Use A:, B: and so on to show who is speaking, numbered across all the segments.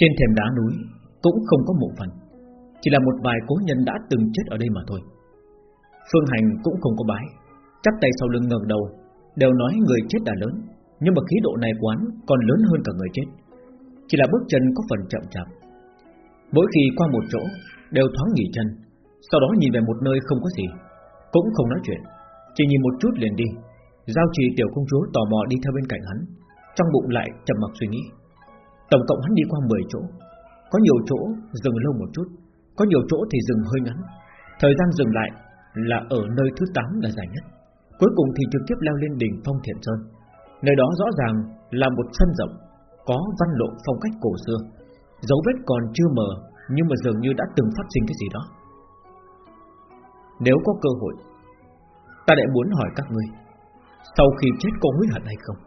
A: Trên thềm đá núi Cũng không có mộ phần, Chỉ là một vài cố nhân đã từng chết ở đây mà thôi. Phương Hành cũng không có bái, Chắp tay sau lưng ngẩng đầu, Đều nói người chết đã lớn, Nhưng mà khí độ này quán còn lớn hơn cả người chết. Chỉ là bước chân có phần chậm chạp. Mỗi khi qua một chỗ, Đều thoáng nghỉ chân, Sau đó nhìn về một nơi không có gì, Cũng không nói chuyện, Chỉ nhìn một chút liền đi. Giao trì tiểu công chúa tò mò đi theo bên cạnh hắn, Trong bụng lại trầm mặc suy nghĩ. Tổng cộng hắn đi qua 10 chỗ. Có nhiều chỗ dừng lâu một chút, Có nhiều chỗ thì dừng hơi ngắn. Thời gian dừng lại là ở nơi thứ 8 là dài nhất. Cuối cùng thì trực tiếp leo lên đỉnh Phong Thiện Sơn. Nơi đó rõ ràng là một sân rộng, Có văn lộ phong cách cổ xưa. Dấu vết còn chưa mờ, Nhưng mà dường như đã từng phát sinh cái gì đó. Nếu có cơ hội, Ta lại muốn hỏi các ngươi, Sau khi chết có hối hận hay không?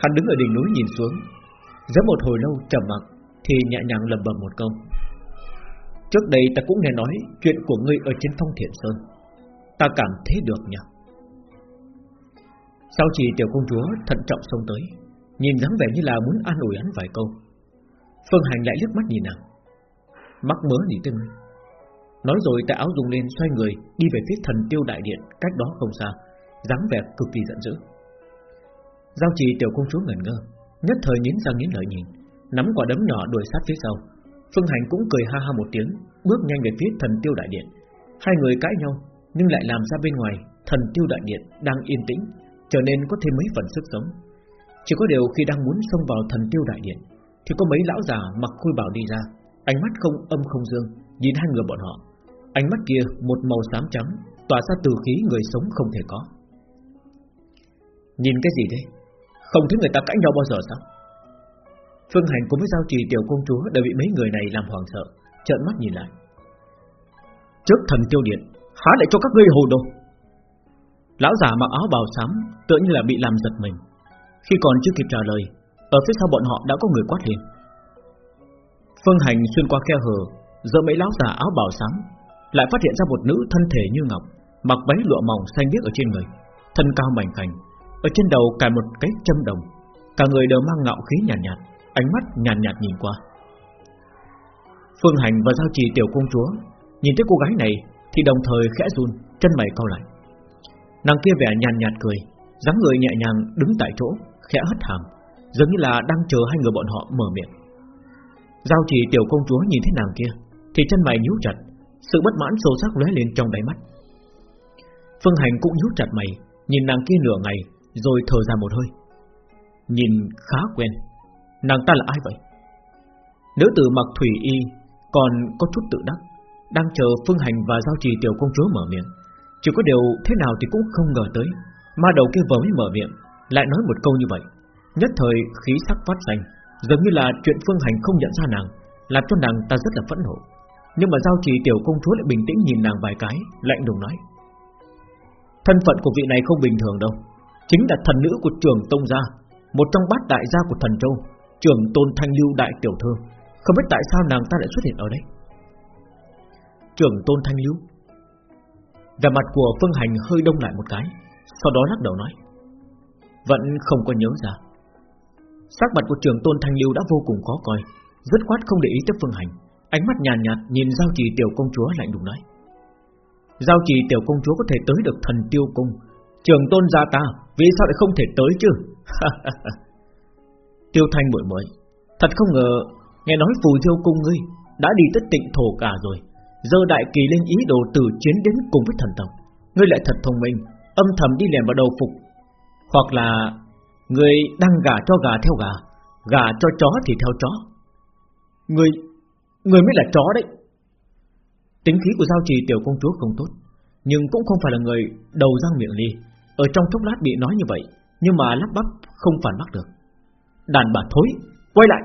A: Hắn đứng ở đỉnh núi nhìn xuống Giữa một hồi lâu trầm mặc, Thì nhẹ nhàng lầm bầm một câu. Trước đây ta cũng nghe nói Chuyện của ngươi ở trên phong thiện sơn. Ta cảm thấy được nhỉ? Sau chỉ tiểu công chúa Thận trọng xông tới, Nhìn dáng vẻ như là muốn an ủi hắn vài câu, Phương Hành lại liếc mắt nhìn nàng. Mắc mớ gì tới ngươi? Nói rồi ta áo dùng lên xoay người Đi về phía thần tiêu đại điện Cách đó không xa, dáng vẻ cực kỳ giận dữ. Giao trì tiểu công chúa ngẩn ngơ Nhất thời nghiến răng nghiến lợi nhìn, Nắm quả đấm nhỏ đuổi sát phía sau. Phương Hành cũng cười ha ha một tiếng, Bước nhanh về phía thần tiêu đại điện. Hai người cãi nhau, Nhưng lại làm ra bên ngoài, Thần tiêu đại điện đang yên tĩnh, Trở nên có thêm mấy phần sức sống. Chỉ có điều khi đang muốn xông vào thần tiêu đại điện, Thì có mấy lão già mặc khôi bảo đi ra, Ánh mắt không âm không dương, Nhìn hai người bọn họ. Ánh mắt kia một màu xám trắng, Tỏa ra từ khí người sống không thể có. Nhìn cái gì thế? Không thấy người ta cãi nhau bao giờ sao? Phương Hành cùng với giao trì tiểu công chúa đã bị mấy người này làm hoảng sợ, Trợn mắt nhìn lại. Trước thần tiêu điện, Há lại cho các ngươi hồ đồ. Lão già mặc áo bào xám Tựa như là bị làm giật mình. Khi còn chưa kịp trả lời, Ở phía sau bọn họ đã có người quát lên. Phương Hành xuyên qua khe hở Giờ mấy lão già áo bào xám, Lại phát hiện ra một nữ thân thể như ngọc, Mặc váy lụa mỏng xanh biếc ở trên người, Thân cao mảnh khảnh ở trên đầu cài một cái châm đồng. Cả người đều mang ngạo khí nhàn nhạt, nhạt Ánh mắt nhàn nhạt, nhạt nhìn qua. Phương Hành và Giao Trì tiểu công chúa Nhìn thấy cô gái này Thì đồng thời khẽ run Chân mày cau lại. Nàng kia vẻ nhàn nhạt, cười dáng người nhẹ nhàng đứng tại chỗ Khẽ hất hàm Giống như là đang chờ hai người bọn họ mở miệng. Giao Trì tiểu công chúa nhìn thấy nàng kia Thì chân mày nhíu chặt Sự bất mãn sâu sắc lóe lên trong đáy mắt. Phương Hành cũng nhíu chặt mày Nhìn nàng kia nửa ngày rồi thở ra một hơi. Nhìn khá quen. Nàng ta là ai vậy? Nữ tử mặc thủy y Còn có chút tự đắc, Đang chờ Phương Hành và Giao Trì tiểu công chúa mở miệng. Chỉ có điều thế nào thì cũng không ngờ tới, Ma đầu kia vừa mới mở miệng, Lại nói một câu như vậy. Nhất thời khí sắc phát xanh Giống như là chuyện Phương Hành không nhận ra nàng, Làm cho nàng ta rất là phẫn nộ. Nhưng mà Giao Trì tiểu công chúa lại bình tĩnh nhìn nàng vài cái, Lạnh đùng nói. Thân phận của vị này không bình thường đâu. Chính là thần nữ của trường Tông Gia Một trong bát đại gia của thần Châu trưởng Tôn Thanh Lưu Đại Tiểu Thư. Không biết tại sao nàng ta lại xuất hiện ở đây? Trưởng Tôn Thanh Lưu. Vẻ mặt của Phương Hành hơi đông lại một cái Sau đó lắc đầu nói. Vẫn không có nhớ ra. Sắc mặt của trường Tôn Thanh Lưu đã vô cùng khó coi rất khoát không để ý tới Phương Hành. Ánh mắt nhàn nhạt, nhạt nhìn Giao Trì Tiểu Công Chúa lạnh lùng nói. Giao Trì Tiểu Công Chúa có thể tới được thần tiêu cung Trường Tôn gia ta Vì sao lại không thể tới chứ Tiêu Thanh muội muội, thật không ngờ nghe nói phù diêu cung ngươi đã đi tới tịnh thổ cả rồi, giờ đại kỳ lên ý đồ từ chiến đến cùng với thần tộc, ngươi lại thật thông minh, âm thầm đi lèn vào đầu phục, hoặc là ngươi đang gà cho gà theo gà, gà cho chó thì theo chó. Ngươi, ngươi mới là chó đấy. Tính khí của giao trì tiểu công chúa không tốt, nhưng cũng không phải là người đầu răng miệng ly, ở trong chốc lát bị nói như vậy, nhưng mà lắp bắp không phản bác được. Đàn bà thối Quay lại.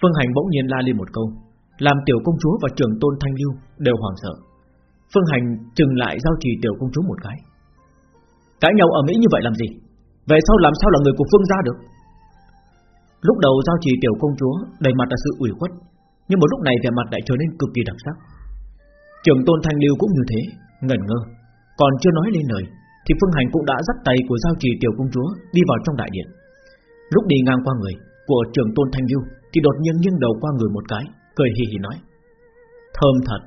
A: Phương Hành bỗng nhiên la lên một câu Làm tiểu công chúa và trưởng tôn thanh lưu Đều hoàng sợ. Phương Hành chừng lại giao trì tiểu công chúa một cái. Cãi nhau ở Mỹ như vậy làm gì? Về sau làm sao là người của Phương gia được? Lúc đầu giao trì tiểu công chúa Đầy mặt là sự ủy khuất Nhưng một lúc này vẻ mặt lại trở nên cực kỳ đặc sắc. Trưởng tôn thanh lưu cũng như thế Ngẩn ngơ Còn chưa nói lên lời thì Phương Hành cũng đã dắt tay của giao trì tiểu công chúa Đi vào trong đại điện. Lúc đi ngang qua người Của trưởng tôn Thanh Lưu Thì đột nhiên nghiêng đầu qua người một cái, Cười hì hì nói, Thơm thật.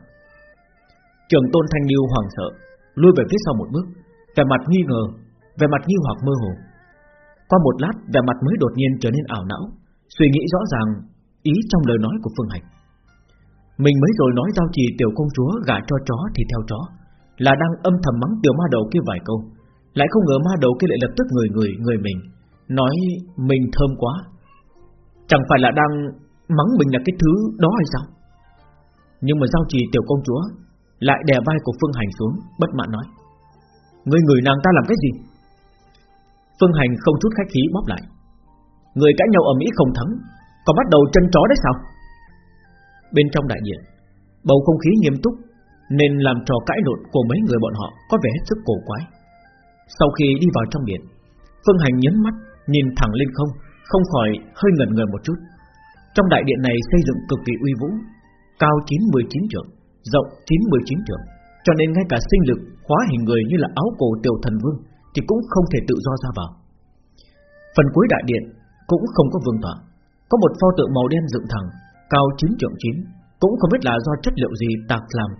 A: Trường tôn Thanh Lưu hoảng sợ lùi về phía sau một bước, Vẻ mặt nghi ngờ, Vẻ mặt nghi hoặc mơ hồ. Qua một lát, vẻ mặt mới đột nhiên trở nên ảo não, Suy nghĩ rõ ràng Ý trong lời nói của Phương Hành. Mình mới rồi nói giao trì tiểu công chúa Gả cho chó thì theo chó là đang âm thầm mắng tiểu ma đầu kia vài câu. Lại không ngờ ma đầu kia lại lập tức người người người mình, Nói, mình thơm quá. Chẳng phải là đang mắng mình là cái thứ đó hay sao? Nhưng mà giao trì tiểu công chúa Lại đè vai của Phương Hành xuống, Bất mãn nói, Người người nàng ta làm cái gì? Phương Hành không chút khách khí bóp lại, Người cãi nhau ở Mỹ không thắng Còn bắt đầu chân chó đấy sao? Bên trong đại điện, Bầu không khí nghiêm túc nên làm trò cãi lộn của mấy người bọn họ Có vẻ rất cổ quái. Sau khi đi vào trong điện Phương Hành nhấn mắt Nhìn thẳng lên không Không khỏi hơi ngẩn người một chút. Trong đại điện này xây dựng cực kỳ uy vũ Cao 99 trượng Rộng 99 trượng Cho nên ngay cả sinh lực Hóa hình người như là áo cổ tiểu thần vương Thì cũng không thể tự do ra vào. Phần cuối đại điện cũng không có vương tỏa có một pho tượng màu đen dựng thẳng, cao 9 trượng 9, cũng không biết là do chất liệu gì tạc làm,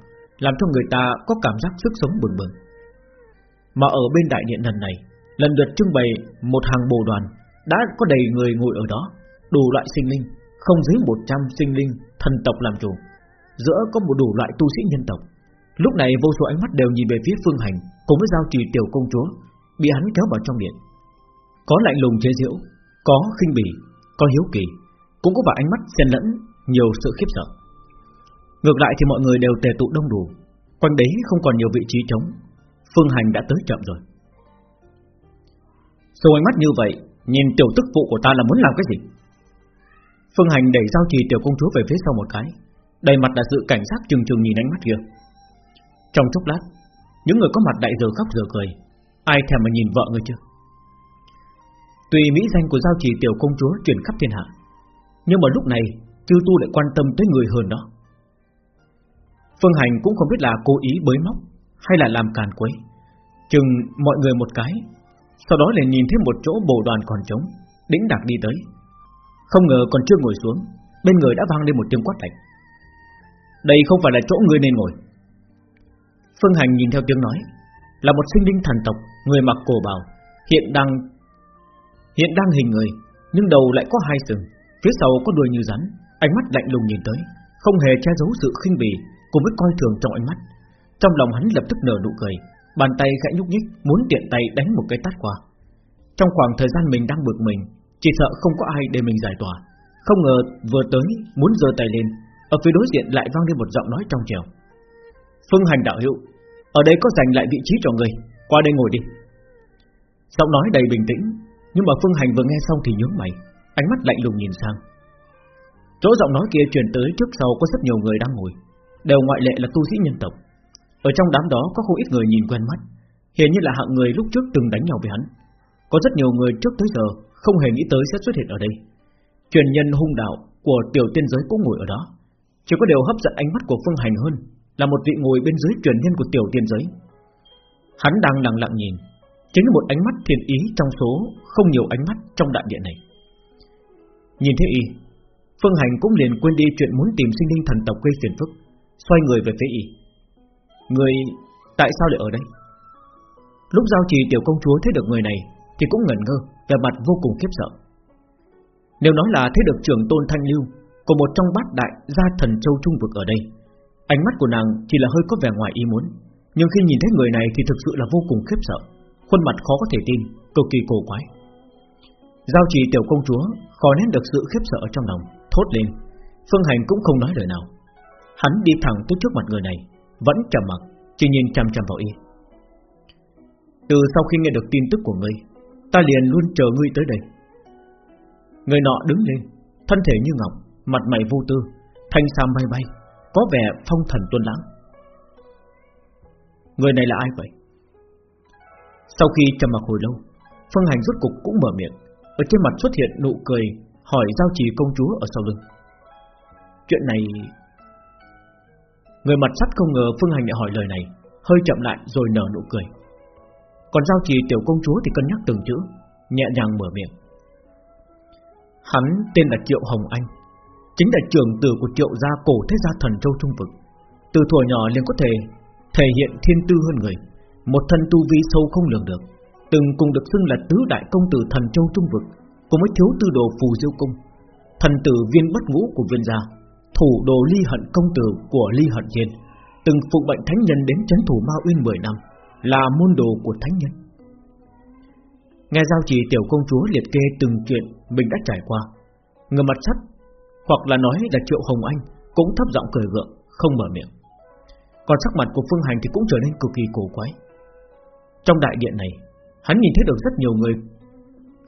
A: làm cho người ta có cảm giác sức sống bừng bừng. Mà ở bên đại điện lần này, lần lượt trưng bày một hàng bồ đoàn, đã có đầy người ngồi ở đó, đủ loại sinh linh, không dưới 100 sinh linh thần tộc làm chủ, giữa có một đủ loại tu sĩ nhân tộc. Lúc này vô số ánh mắt đều nhìn về phía Phương Hành cùng với giao trì tiểu công chúa, bị hắn kéo vào trong điện. Có lạnh lùng chế giễu, có khinh bỉ, có hiếu kỳ, cũng có vài ánh mắt xen lẫn nhiều sự khiếp sợ. Ngược lại thì mọi người đều tề tụ đông đủ, quanh đấy không còn nhiều vị trí trống. Phương Hành đã tới chậm rồi. sâu ánh mắt như vậy, nhìn tiểu tức phụ của ta là muốn làm cái gì? Phương Hành đẩy giao trì tiểu công chúa về phía sau một cái, đầy mặt là sự cảnh giác trừng trừng nhìn ánh mắt kia. Trong chốc lát, những người có mặt đại giờ khóc giờ cười, ai thèm mà nhìn vợ người chưa? Tùy mỹ danh của giao trì tiểu công chúa truyền khắp thiên hạ Nhưng mà lúc này Chư tu lại quan tâm tới người hơn đó Phương Hành cũng không biết là cố ý bới móc Hay là làm càn quấy. Chừng mọi người một cái, Sau đó lại nhìn thấy một chỗ bồ đoàn còn trống, Đĩnh đạc đi tới. Không ngờ còn chưa ngồi xuống, Bên người đã vang lên một tiếng quát lạnh. Đây không phải là chỗ người nên ngồi. Phương Hành nhìn theo tiếng nói, Là một sinh linh thần tộc, Người mặc cổ bào, Hiện đang Hiện đang hình người, Nhưng đầu lại có hai sừng, Phía sau có đuôi như rắn, Ánh mắt lạnh lùng nhìn tới, Không hề che giấu sự khinh bỉ Cùng với coi thường trong ánh mắt. Trong lòng hắn lập tức nở nụ cười, Bàn tay khẽ nhúc nhích, Muốn tiện tay đánh một cái tát qua. Trong khoảng thời gian mình đang bực mình, Chỉ sợ không có ai để mình giải tỏa. Không ngờ vừa tới, muốn giơ tay lên, Ở phía đối diện lại vang lên một giọng nói trong trẻo. Phương hành đạo hữu, Ở đây có dành lại vị trí cho người, Qua đây ngồi đi. Giọng nói đầy bình tĩnh, nhưng mà Phương Hành vừa nghe xong thì nhướng mày, Ánh mắt lạnh lùng nhìn sang. Chỗ giọng nói kia truyền tới trước sau có rất nhiều người đang ngồi. Đều ngoại lệ là tu sĩ nhân tộc. Ở trong đám đó có không ít người nhìn quen mắt, Hiển như là hạng người lúc trước từng đánh nhau với hắn. Có rất nhiều người trước tới giờ Không hề nghĩ tới sẽ xuất hiện ở đây. Truyền nhân hung đạo của tiểu tiên giới cũng ngồi ở đó. Chỉ có điều hấp dẫn ánh mắt của Phương Hành hơn Là một vị ngồi bên dưới truyền nhân của tiểu tiên giới. Hắn đang lặng lặng nhìn, Chính là một ánh mắt thiện ý trong số Không nhiều ánh mắt trong đại điện này. Nhìn thấy y, Phương Hành cũng liền quên đi chuyện muốn tìm sinh linh thần tộc gây phiền phức. Xoay người về phía y. Người, tại sao lại ở đây? Lúc giao trì tiểu công chúa thấy được người này Thì cũng ngẩn ngơ Về mặt vô cùng khiếp sợ. Nếu nói là thấy được trưởng tôn thanh lưu Của một trong bát đại gia thần châu trung vực ở đây, Ánh mắt của nàng chỉ là hơi có vẻ ngoài ý muốn, Nhưng khi nhìn thấy người này thì thực sự là vô cùng khiếp sợ, Khuôn mặt khó có thể tin, Cực kỳ cổ quái. Giao trì tiểu công chúa khó nén được sự khiếp sợ trong lòng, Thốt lên, Phương Hành cũng không nói lời nào. Hắn đi thẳng tới trước mặt người này, Vẫn trầm mặc, Chỉ nhìn chăm chăm vào y. Từ sau khi nghe được tin tức của ngươi, Ta liền luôn chờ ngươi tới đây. Người nọ đứng lên, Thân thể như ngọc, Mặt mày vô tư, Thanh sam bay bay, Có vẻ phong thần tuân lãng. Người này là ai vậy? Sau khi trầm mặc hồi lâu, Phương Hành rốt cục cũng mở miệng, Ở trên mặt xuất hiện nụ cười, Hỏi giao trì công chúa ở sau lưng. Chuyện này Người mặt sắt không ngờ Phương Hành lại hỏi lời này, Hơi chậm lại rồi nở nụ cười. Còn giao trì tiểu công chúa thì cân nhắc từng chữ, Nhẹ nhàng mở miệng. Hắn tên là Triệu Hồng Anh, Chính là trưởng tử của Triệu gia cổ thế gia thần châu Trung Vực. Từ thuở nhỏ liền có thể Thể hiện thiên tư hơn người, Một thân tu vi sâu không lường được, Từng cùng được xưng là tứ đại công tử thần châu Trung Vực, Cùng với thiếu tư đồ phù diêu cung, Thần tử viên bất ngũ của viên gia. Thủ đồ ly hận công tử của ly hận thiên Từng phục bệnh thánh nhân đến chấn thủ Ma Uyên 10 năm, Là môn đồ của thánh nhân. Nghe giao chỉ tiểu công chúa liệt kê từng chuyện Mình đã trải qua Người mặt sắt Hoặc là nói là Triệu Hồng Anh Cũng thấp giọng cười gượng, Không mở miệng. Còn sắc mặt của Phương Hành thì cũng trở nên cực kỳ cổ quái. Trong đại điện này, Hắn nhìn thấy được rất nhiều người,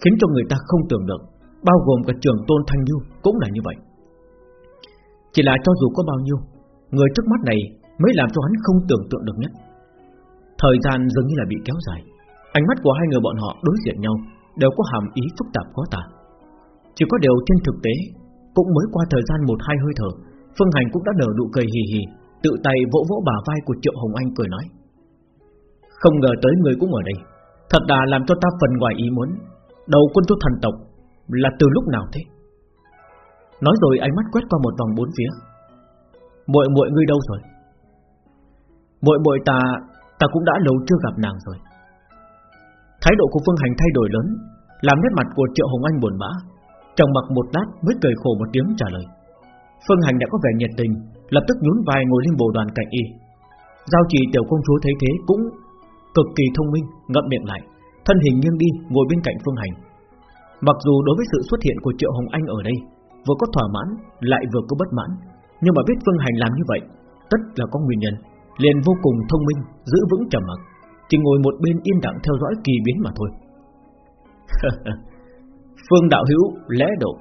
A: Khiến cho người ta không tưởng được, Bao gồm cả trưởng tôn Thanh lưu Cũng là như vậy. Chỉ là cho dù có bao nhiêu, Người trước mắt này mới làm cho hắn không tưởng tượng được nhất. Thời gian dường như là bị kéo dài. Ánh mắt của hai người bọn họ đối diện nhau Đều có hàm ý phức tạp khó tả Chỉ có điều trên thực tế, Cũng mới qua thời gian một hai hơi thở, Phương Hành cũng đã nở nụ cười hì hì, Tự tay vỗ vỗ bả vai của Triệu Hồng Anh cười nói. Không ngờ tới người cũng ở đây, Thật là làm cho ta phần ngoài ý muốn, Đầu quân tu thần tộc Là từ lúc nào thế? Nói rồi ánh mắt quét qua một vòng bốn phía. Muội muội ngươi đâu rồi? Muội muội ta Ta cũng đã lâu chưa gặp nàng rồi. Thái độ của Phương Hành thay đổi lớn, Làm nét mặt của Triệu Hồng Anh buồn bã. Trong mặc một lát mới cười khổ một tiếng trả lời. Phương Hành đã có vẻ nhiệt tình, Lập tức nhún vai ngồi lên bồ đoàn cạnh y. Giao trì tiểu công chúa thấy thế cũng Cực kỳ thông minh, Ngậm miệng lại, Thân hình nghiêng đi, ngồi bên cạnh Phương Hành. Mặc dù đối với sự xuất hiện của Triệu Hồng Anh ở đây Vừa có thỏa mãn, Lại vừa có bất mãn. Nhưng mà biết Phương Hành làm như vậy, Tất là có nguyên nhân. Liền vô cùng thông minh, Giữ vững trầm mặc, Chỉ ngồi một bên yên lặng theo dõi kỳ biến mà thôi. Phương đạo hữu lẽ độ,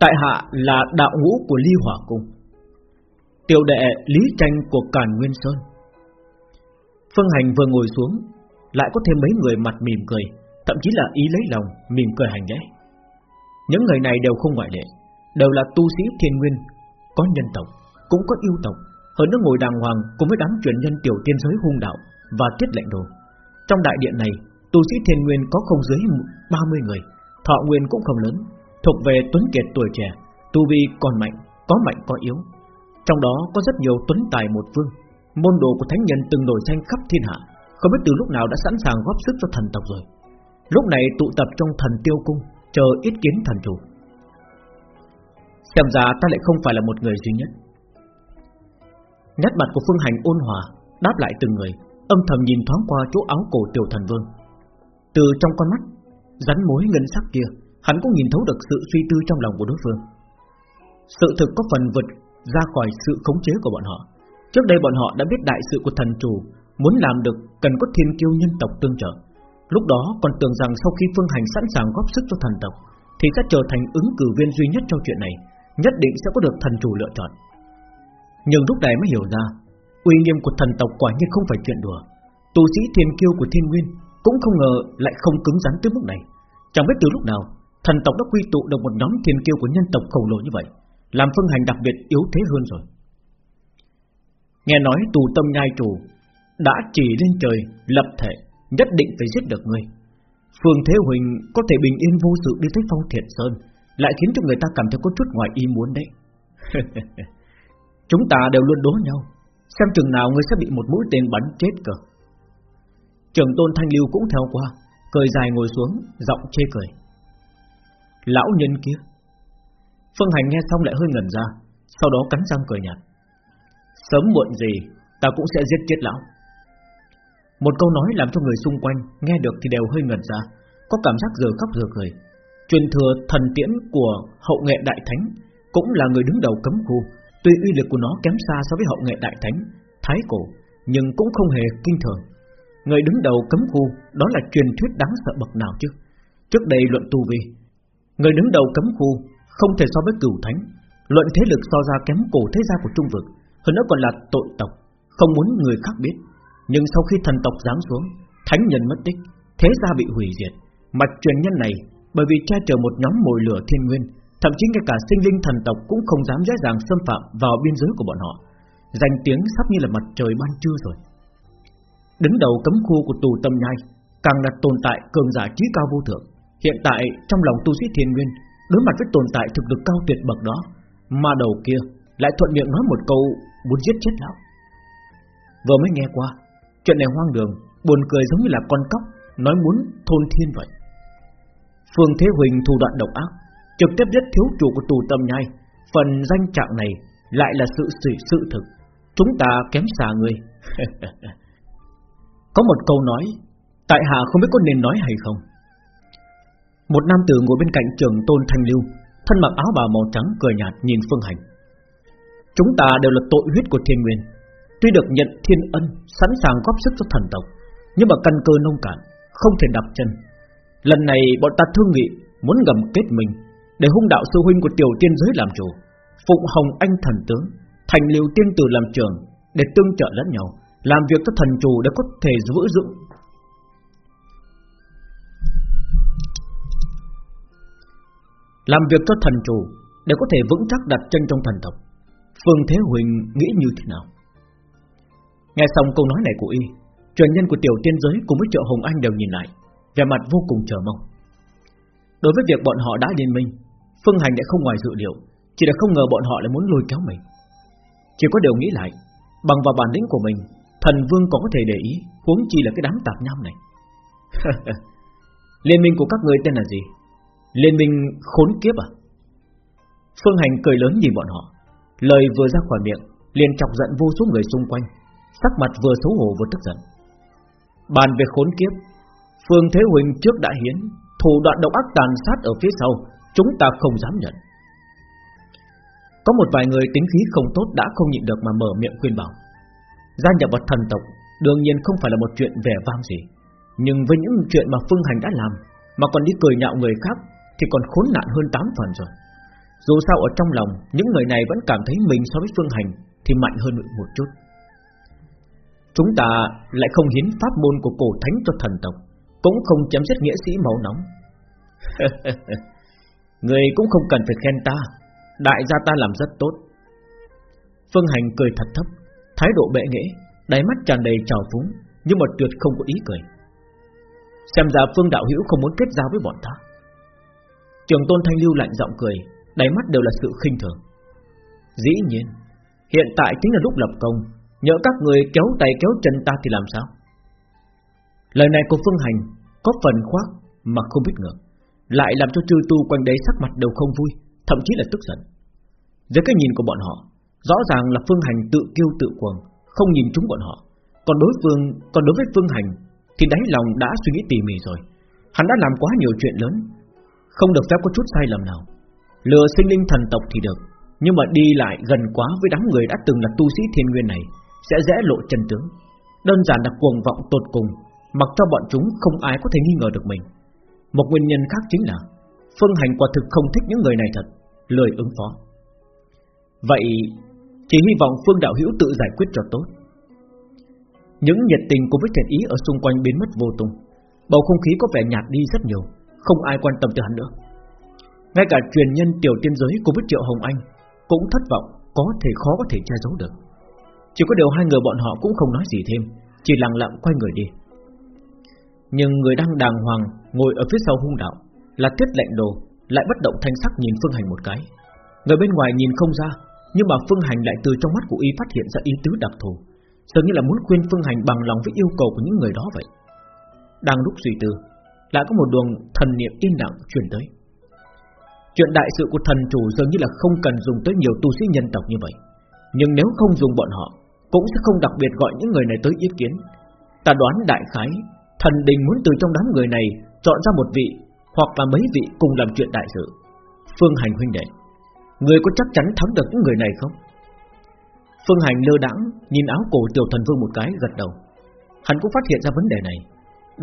A: Tại hạ là đạo ngũ của Ly Hỏa Cung. Tiểu đệ Lý Tranh của Càn Nguyên Sơn. Phương Hành vừa ngồi xuống, Lại có thêm mấy người mặt mỉm cười, Thậm chí là ý lấy lòng, Mỉm cười hành lễ. Những người này đều không ngoại lệ. Đều là tu sĩ thiên nguyên Có nhân tộc, cũng có yêu tộc hơn nữa ngồi đàng hoàng cùng với đám truyền nhân tiểu tiên giới hung đạo và tiết lệnh đồ. Trong đại điện này, tu sĩ thiên nguyên có không dưới 30 người, thọ nguyên cũng không lớn, thuộc về tuấn kiệt tuổi trẻ, tu vi còn mạnh, có mạnh có yếu. Trong đó có rất nhiều tuấn tài một phương, môn đồ của thánh nhân từng nổi danh khắp thiên hạ, không biết từ lúc nào đã sẵn sàng góp sức cho thần tộc rồi. Lúc này tụ tập trong thần tiêu cung, chờ ý kiến thần chủ. Xem ra ta lại không phải là một người duy nhất. Nét mặt của Phương Hành ôn hòa, Đáp lại từng người, Âm thầm nhìn thoáng qua chỗ áo cổ tiểu thần vương. Từ trong con mắt, Rắn mối ngân sắc kia, Hắn cũng nhìn thấu được sự suy tư trong lòng của đối phương. Sự thực có phần vượt ra khỏi sự khống chế của bọn họ. Trước đây bọn họ đã biết đại sự của thần chủ, Muốn làm được cần có thiên kiêu nhân tộc tương trợ. Lúc đó còn tưởng rằng sau khi Phương Hành sẵn sàng góp sức cho thần tộc, Thì sẽ trở thành ứng cử viên duy nhất trong chuyện này. Nhất định sẽ có được thần chủ lựa chọn. Nhưng lúc này mới hiểu ra, uy nghiêm của thần tộc quả nhiên không phải chuyện đùa. Tu sĩ thiên kiêu của thiên nguyên Cũng không ngờ lại không cứng rắn tới mức này. Chẳng biết từ lúc nào, Thần tộc đã quy tụ được một nhóm thiên kiêu của nhân tộc khổng lồ như vậy, Làm phương hành đặc biệt yếu thế hơn rồi. Nghe nói tù tâm nhai chủ Đã chỉ lên trời Lập thể, Nhất định phải giết được ngươi Phương Thế Huỳnh có thể bình yên vô sự đi tới phong thiện sơn. Lại khiến cho người ta cảm thấy có chút ngoài ý muốn đấy. Chúng ta đều luôn đố nhau, Xem chừng nào ngươi sẽ bị một mũi tên bắn chết cơ. Trường tôn thanh lưu cũng theo qua, Cười dài ngồi xuống, Giọng chê cười. Lão nhân kia. Phương Hành nghe xong lại hơi ngẩn ra, Sau đó cắn răng cười nhạt. Sớm muộn gì, Ta cũng sẽ giết chết lão. Một câu nói làm cho người xung quanh Nghe được thì đều hơi ngẩn ra, Có cảm giác giờ khóc giờ cười. Truyền thừa thần tiễn của hậu nghệ đại thánh, Cũng là người đứng đầu cấm khu. Tuy uy lực của nó kém xa so với hậu nghệ đại thánh, Thái cổ, Nhưng cũng không hề kinh thường. Người đứng đầu cấm khu Đó là truyền thuyết đáng sợ bậc nào chứ? Trước đây luận tu vi, Người đứng đầu cấm khu Không thể so với cửu thánh. Luận thế lực so ra kém cổ thế gia của trung vực, Hơn nữa còn là tội tộc, Không muốn người khác biết. Nhưng sau khi thần tộc giáng xuống, Thánh nhân mất tích, Thế gia bị hủy diệt mặt truyền nhân này bởi vì che chở một nhóm mồi lửa thiên nguyên, Thậm chí ngay cả sinh linh thần tộc Cũng không dám dễ dàng xâm phạm vào biên giới của bọn họ. Danh tiếng sắp như là mặt trời ban trưa rồi. Đứng đầu cấm khu của tù tâm nhai Càng là tồn tại cường giả trí cao vô thượng. Hiện tại, trong lòng tu sĩ thiên nguyên, Đối mặt với tồn tại thực lực cao tuyệt bậc đó Mà đầu kia lại thuận miệng nói một câu Muốn giết chết lão. Vừa mới nghe qua, Chuyện này hoang đường, Buồn cười giống như là con cóc Nói muốn thôn thiên vậy. Phương Thế Huỳnh thủ đoạn độc ác Trực tiếp giết thiếu chủ của tù tâm nhai. Phần danh trạng này Lại là sự sự, sự thực. Chúng ta kém xa người. Có một câu nói Tại hạ không biết có nên nói hay không. Một nam tử ngồi bên cạnh trường tôn thanh lưu Thân mặc áo bào màu trắng cười nhạt nhìn Phương Hành. Chúng ta đều là tội huyết của thiên nguyên. Tuy được nhận thiên ân Sẵn sàng góp sức cho thần tộc Nhưng mà căn cơ nông cạn Không thể đạp chân. Lần này bọn ta thương nghị, Muốn gầm kết mình Để hung đạo sư huynh của tiểu tiên giới làm chủ Phụng Hồng Anh thần tướng, Thành liều tiên tử làm trường Để tương trợ lẫn nhau, Làm việc cho thần chủ để có thể giữ dựng. Làm việc cho thần chủ Để có thể vững chắc đặt chân trong thần tộc. Phương Thế Huỳnh nghĩ như thế nào? Nghe xong câu nói này của y, Truyền nhân của tiểu tiên giới cùng với trợ Hồng Anh đều nhìn lại vẻ mặt vô cùng chờ mong. Đối với việc bọn họ đã liên minh, Phương Hành lại không ngoài dự liệu, Chỉ là không ngờ bọn họ lại muốn lôi kéo mình. Chỉ có điều nghĩ lại, Bằng vào bản lĩnh của mình, Thần Vương có thể để ý, Huống chi là cái đám tạp nham này. Liên minh của các người tên là gì? Liên minh khốn kiếp à? Phương Hành cười lớn nhìn bọn họ, Lời vừa ra khỏi miệng, liền chọc giận vô số người xung quanh, Sắc mặt vừa xấu hổ vừa tức giận. Bàn về khốn kiếp Phương Thế Huỳnh trước đã hiến, Thủ đoạn độc ác tàn sát ở phía sau, Chúng ta không dám nhận. Có một vài người tính khí không tốt Đã không nhịn được mà mở miệng khuyên bảo. Gia nhập vào thần tộc Đương nhiên không phải là một chuyện vẻ vang gì, Nhưng với những chuyện mà Phương Hành đã làm, Mà còn đi cười nhạo người khác Thì còn khốn nạn hơn 8 phần rồi. Dù sao ở trong lòng, Những người này vẫn cảm thấy mình so với Phương Hành Thì mạnh hơn một chút. Chúng ta lại không hiến pháp môn của cổ thánh cho thần tộc. Cũng không chấm dứt nghĩa sĩ máu nóng. Người cũng không cần phải khen ta, Đại gia ta làm rất tốt. Phương Hành cười thật thấp, Thái độ bệ nghệ Đáy mắt tràn đầy trào phúng, Nhưng mà tuyệt không có ý cười. Xem ra Phương Đạo Hữu không muốn kết giao với bọn ta. Trường Tôn Thanh Lưu lạnh giọng cười, Đáy mắt đều là sự khinh thường. Dĩ nhiên, Hiện tại chính là lúc lập công Nhớ các người kéo tay kéo chân ta thì làm sao? Lời này của Phương Hành Có phần khoác mà không biết ngược, Lại làm cho chư tu quanh đấy sắc mặt đều không vui, Thậm chí là tức giận. Dưới cái nhìn của bọn họ, Rõ ràng là Phương Hành tự kiêu tự cuồng, Không nhìn chúng bọn họ. Còn đối phương, còn đối với Phương Hành Thì đáy lòng đã suy nghĩ tỉ mỉ rồi. Hắn đã làm quá nhiều chuyện lớn, Không được phép có chút sai lầm nào. Lừa sinh linh thần tộc thì được, Nhưng mà đi lại gần quá với đám người đã từng là tu sĩ thiên nguyên này Sẽ dễ lộ chân tướng. Đơn giản là cuồng vọng tột cùng Mặc cho bọn chúng không ai có thể nghi ngờ được mình. Một nguyên nhân khác chính là Phương Hành quả thực không thích những người này thật, Lười ứng phó. Vậy Chỉ hy vọng Phương Đạo Hữu tự giải quyết cho tốt. Những nhiệt tình cùng với thiện ý Ở xung quanh biến mất vô tung, Bầu không khí có vẻ nhạt đi rất nhiều, Không ai quan tâm tới hắn nữa. Ngay cả truyền nhân tiểu tiên giới của với Triệu Hồng Anh Cũng thất vọng, Có thể khó có thể che giấu được. Chỉ có điều hai người bọn họ cũng không nói gì thêm, Chỉ lặng lặng quay người đi nhưng người đang đàng hoàng Ngồi ở phía sau hung đạo, Là tiết lệnh đồ, Lại bất động thanh sắc nhìn Phương Hành một cái. Người bên ngoài nhìn không ra, Nhưng mà Phương Hành lại từ trong mắt của y phát hiện ra ý tứ đặc thù, Dường như là muốn khuyên Phương Hành bằng lòng với yêu cầu của những người đó vậy. Đang lúc suy tư, Lại có một luồng thần niệm yên lặng truyền tới. Chuyện đại sự của thần chủ dường như là không cần dùng tới nhiều tu sĩ nhân tộc như vậy, Nhưng nếu không dùng bọn họ, Cũng sẽ không đặc biệt gọi những người này tới ý kiến. Ta đoán đại khái Thần đình muốn từ trong đám người này Chọn ra một vị Hoặc là mấy vị cùng làm chuyện đại sự. Phương Hành huynh đệ, Người có chắc chắn thắng được những người này không? Phương Hành lơ đãng Nhìn áo cổ tiểu thần vương một cái, gật đầu. Hắn cũng phát hiện ra vấn đề này.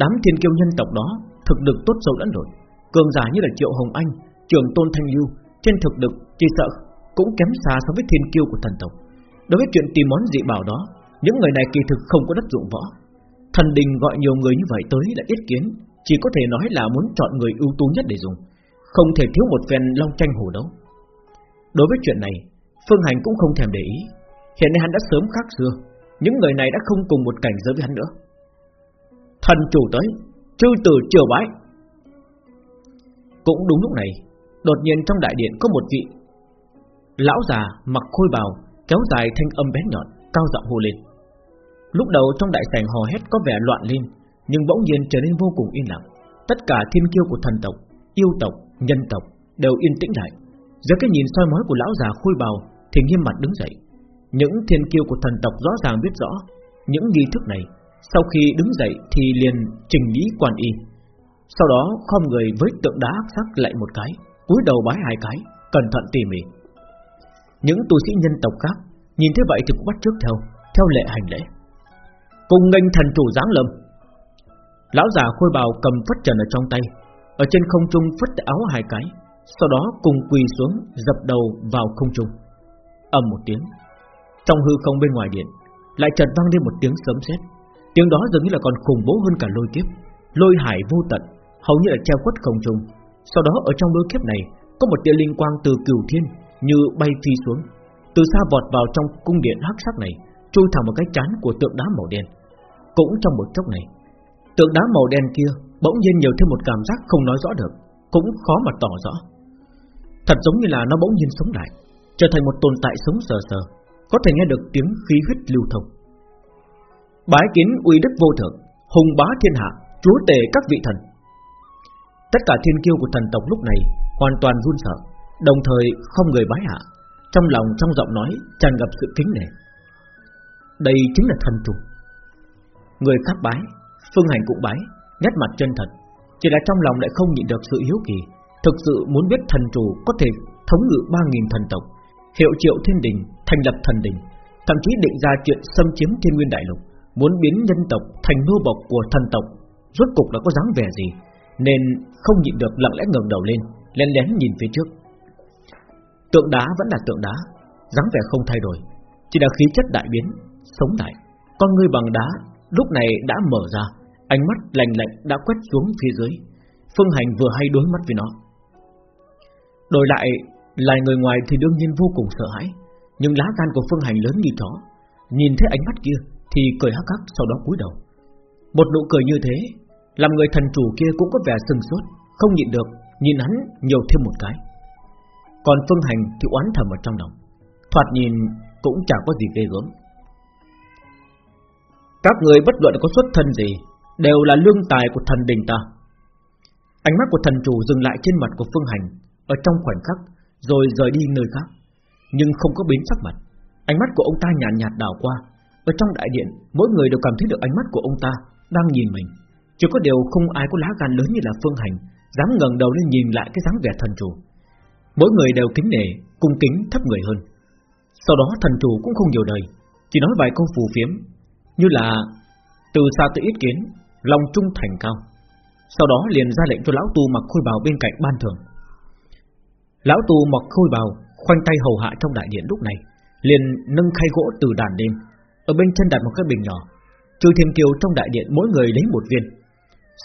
A: Đám thiên kiêu nhân tộc đó Thực lực tốt sâu lẫn lộn Cường giả như là Triệu Hồng Anh, Trường Tôn Thanh Lưu, Trên thực lực chỉ sợ cũng kém xa so với thiên kiêu của thần tộc. Đối với chuyện tìm món dị bảo đó, Những người này kỳ thực không có đất dụng võ. Thần đình gọi nhiều người như vậy tới là ít kiến, Chỉ có thể nói là muốn chọn người ưu tú nhất để dùng, Không thể thiếu một phen long tranh hổ đấu. Đối với chuyện này, Phương Hành cũng không thèm để ý. Hiện nay hắn đã sớm khác xưa, Những người này đã không cùng một cảnh giới với hắn nữa. Thần chủ tới, Chư tử triều bái. Cũng đúng lúc này, Đột nhiên trong đại điện có một vị Lão già mặc khôi bào, Kéo dài thanh âm bé nhọn, Cao giọng hô lên. Lúc đầu trong đại sảnh hò hét có vẻ loạn lên Nhưng bỗng nhiên trở nên vô cùng yên lặng. Tất cả thiên kiêu của thần tộc Yêu tộc, nhân tộc đều yên tĩnh lại. Giữa cái nhìn soi mói của lão già khôi bào Thì nghiêm mặt đứng dậy. Những thiên kiêu của thần tộc rõ ràng biết rõ Những nghi thức này. Sau khi đứng dậy thì liền trình lý quan y. Sau đó khom người với tượng đá sắc lại một cái cúi đầu bái hai cái Cẩn thận tỉ mỉ. Những tu sĩ nhân tộc khác Nhìn thế vậy thì cũng bắt trước theo Theo lệ hành lễ. Cùng nghênh thần chủ giáng lâm. Lão già khôi bào cầm phất trần ở trong tay, Ở trên không trung phất áo hai cái, Sau đó cùng quỳ xuống, Dập đầu vào không trung. Ầm một tiếng, Trong hư không bên ngoài điện, Lại chợt vang lên một tiếng sấm sét. Tiếng đó dường như là còn khủng bố hơn cả lôi kiếp. Lôi hải vô tận, Hầu như là treo quất không trung. Sau đó ở trong lôi kiếp này, Có một tia linh quang từ cửu thiên Như bay phi xuống. Từ xa vọt vào trong cung điện hắc sắc này, Chui thẳng vào cái chán của tượng đá màu đen. Cũng trong một chốc này, Tượng đá màu đen kia Bỗng nhiên nhiều thêm một cảm giác không nói rõ được, Cũng khó mà tỏ rõ. Thật giống như là nó bỗng nhiên sống lại, Trở thành một tồn tại sống sờ sờ, Có thể nghe được tiếng khí huyết lưu thông. Bái kiến uy đức vô thượng, Hùng bá thiên hạ, Chúa tể các vị thần. Tất cả thiên kiêu của thần tộc lúc này Hoàn toàn run sợ, Đồng thời không người bái hạ, Trong lòng trong giọng nói tràn ngập sự kính nể. Đây chính là thần trùng Người khác bái, Phương Hành cũng bái, Nét mặt chân thật, Chỉ là trong lòng lại không nhịn được sự hiếu kỳ. Thực sự muốn biết thần chủ có thể thống ngự 3.000 thần tộc, Hiệu triệu thiên đình, Thành lập thần đình, Thậm chí định ra chuyện xâm chiếm thiên nguyên đại lục, Muốn biến nhân tộc thành nô bộc của thần tộc, Rốt cục là có dáng vẻ gì? Nên không nhịn được lặng lẽ ngẩng đầu lên, Lén lén nhìn phía trước. Tượng đá vẫn là tượng đá, dáng vẻ không thay đổi, Chỉ là khí chất đại biến, Sống lại. Con người bằng đá lúc này đã mở ra, Ánh mắt lạnh lạnh đã quét xuống phía dưới. Phương Hành vừa hay đối mắt với nó. Đổi lại Là người ngoài thì đương nhiên vô cùng sợ hãi. Nhưng lá gan của Phương Hành lớn như chó, Nhìn thấy ánh mắt kia Thì cười hắc hắc sau đó cúi đầu. Một nụ cười như thế, Làm người thần chủ kia cũng có vẻ sừng sốt, Không nhịn được, Nhìn hắn nhiều thêm một cái. Còn Phương Hành thì oán thầm ở trong lòng, Thoạt nhìn cũng chẳng có gì ghê gớm. Các người bất luận có xuất thân gì Đều là lương tài của thần đình ta. Ánh mắt của thần chủ dừng lại trên mặt của Phương Hành Ở trong khoảnh khắc Rồi rời đi nơi khác Nhưng không có biến sắc mặt. Ánh mắt của ông ta nhàn nhạt, nhạt đảo qua Ở trong đại điện Mỗi người đều cảm thấy được ánh mắt của ông ta Đang nhìn mình. Chỉ có điều không ai có lá gan lớn như là Phương Hành Dám ngẩng đầu lên nhìn lại cái dáng vẻ thần chủ. Mỗi người đều kính nể Cung kính thấp người hơn. Sau đó thần chủ cũng không nhiều đời Chỉ nói vài câu phù phiếm. Như là Từ xa tới ít kiến, Lòng trung thành cao. Sau đó liền ra lệnh cho lão tu mặc khôi bào bên cạnh ban thường Lão tu mặc khôi bào, Khoanh tay hầu hạ trong đại điện lúc này, Liền nâng khay gỗ từ đàn lên. Ở bên chân đặt một cái bình nhỏ Trừ thiên kiều trong đại điện mỗi người lấy một viên.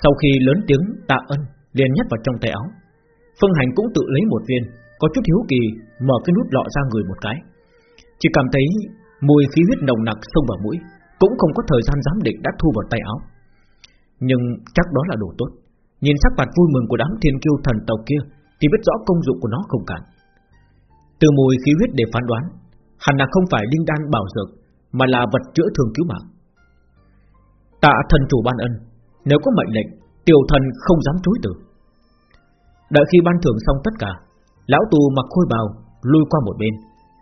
A: Sau khi lớn tiếng tạ ân Liền nhét vào trong tay áo. Phương Hành cũng tự lấy một viên, Có chút hiếu kỳ, mở cái nút lọ ra người một cái. Chỉ cảm thấy Mùi khí huyết nồng nặc xông vào mũi. Cũng không có thời gian giám định đã thu vào tay áo. Nhưng chắc đó là đồ tốt. Nhìn sắc mặt vui mừng của đám thiên kiêu thần tộc kia, Thì biết rõ công dụng của nó không cản Từ mùi khí huyết để phán đoán, Hẳn là không phải linh đan bảo dược, Mà là vật chữa thương cứu mạng. Tạ thần chủ ban ân, Nếu có mệnh lệnh, Tiểu thần không dám chối từ. Đợi khi ban thưởng xong tất cả, Lão tù mặc khôi bào Lui qua một bên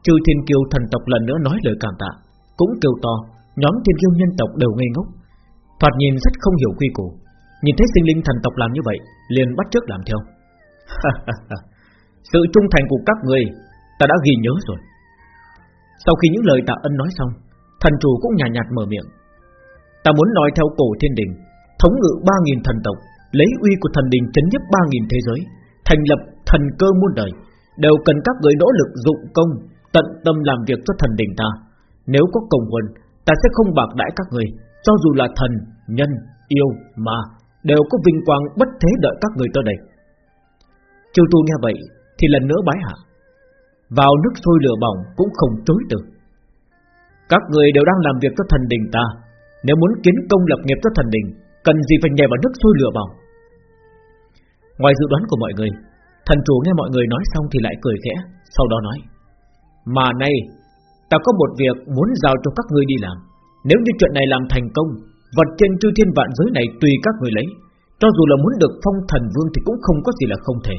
A: Trừ thiên kiêu thần tộc lần nữa nói lời cảm tạ, Cũng kêu to Nhóm thiên kiêu nhân tộc đều ngây ngốc. Thoạt nhìn rất không hiểu quy củ. Nhìn thấy sinh linh thần tộc làm như vậy Liền bắt trước làm theo. Sự trung thành của các người Ta đã ghi nhớ rồi. Sau khi những lời tạ ân nói xong Thần chủ cũng nhàn nhạt, nhạt mở miệng. Ta muốn nói theo cổ thiên đình Thống ngự 3.000 thần tộc Lấy uy của thần đình chấn nhấp 3.000 thế giới Thành lập thần cơ muôn đời Đều cần các người nỗ lực dụng công Tận tâm làm việc cho thần đình ta. Nếu có công huân Ta sẽ không bạc đãi các người. Cho dù là thần, nhân, yêu, ma Đều có vinh quang bất thế đợi các người tới đây. Chư tu nghe vậy Thì lần nữa bái hạ. Vào nước sôi lửa bỏng cũng không chối từ. Các người đều đang làm việc cho thần đình ta. Nếu muốn kiến công lập nghiệp cho thần đình Cần gì phải nhảy vào nước sôi lửa bỏng? Ngoài dự đoán của mọi người Thần chủ nghe mọi người nói xong thì lại cười khẽ Sau đó nói Mà nay Ta có một việc muốn giao cho các ngươi đi làm. Nếu như chuyện này làm thành công, Vật trên chư thiên vạn giới này tùy các người lấy. Cho dù là muốn được phong thần vương Thì cũng không có gì là không thể.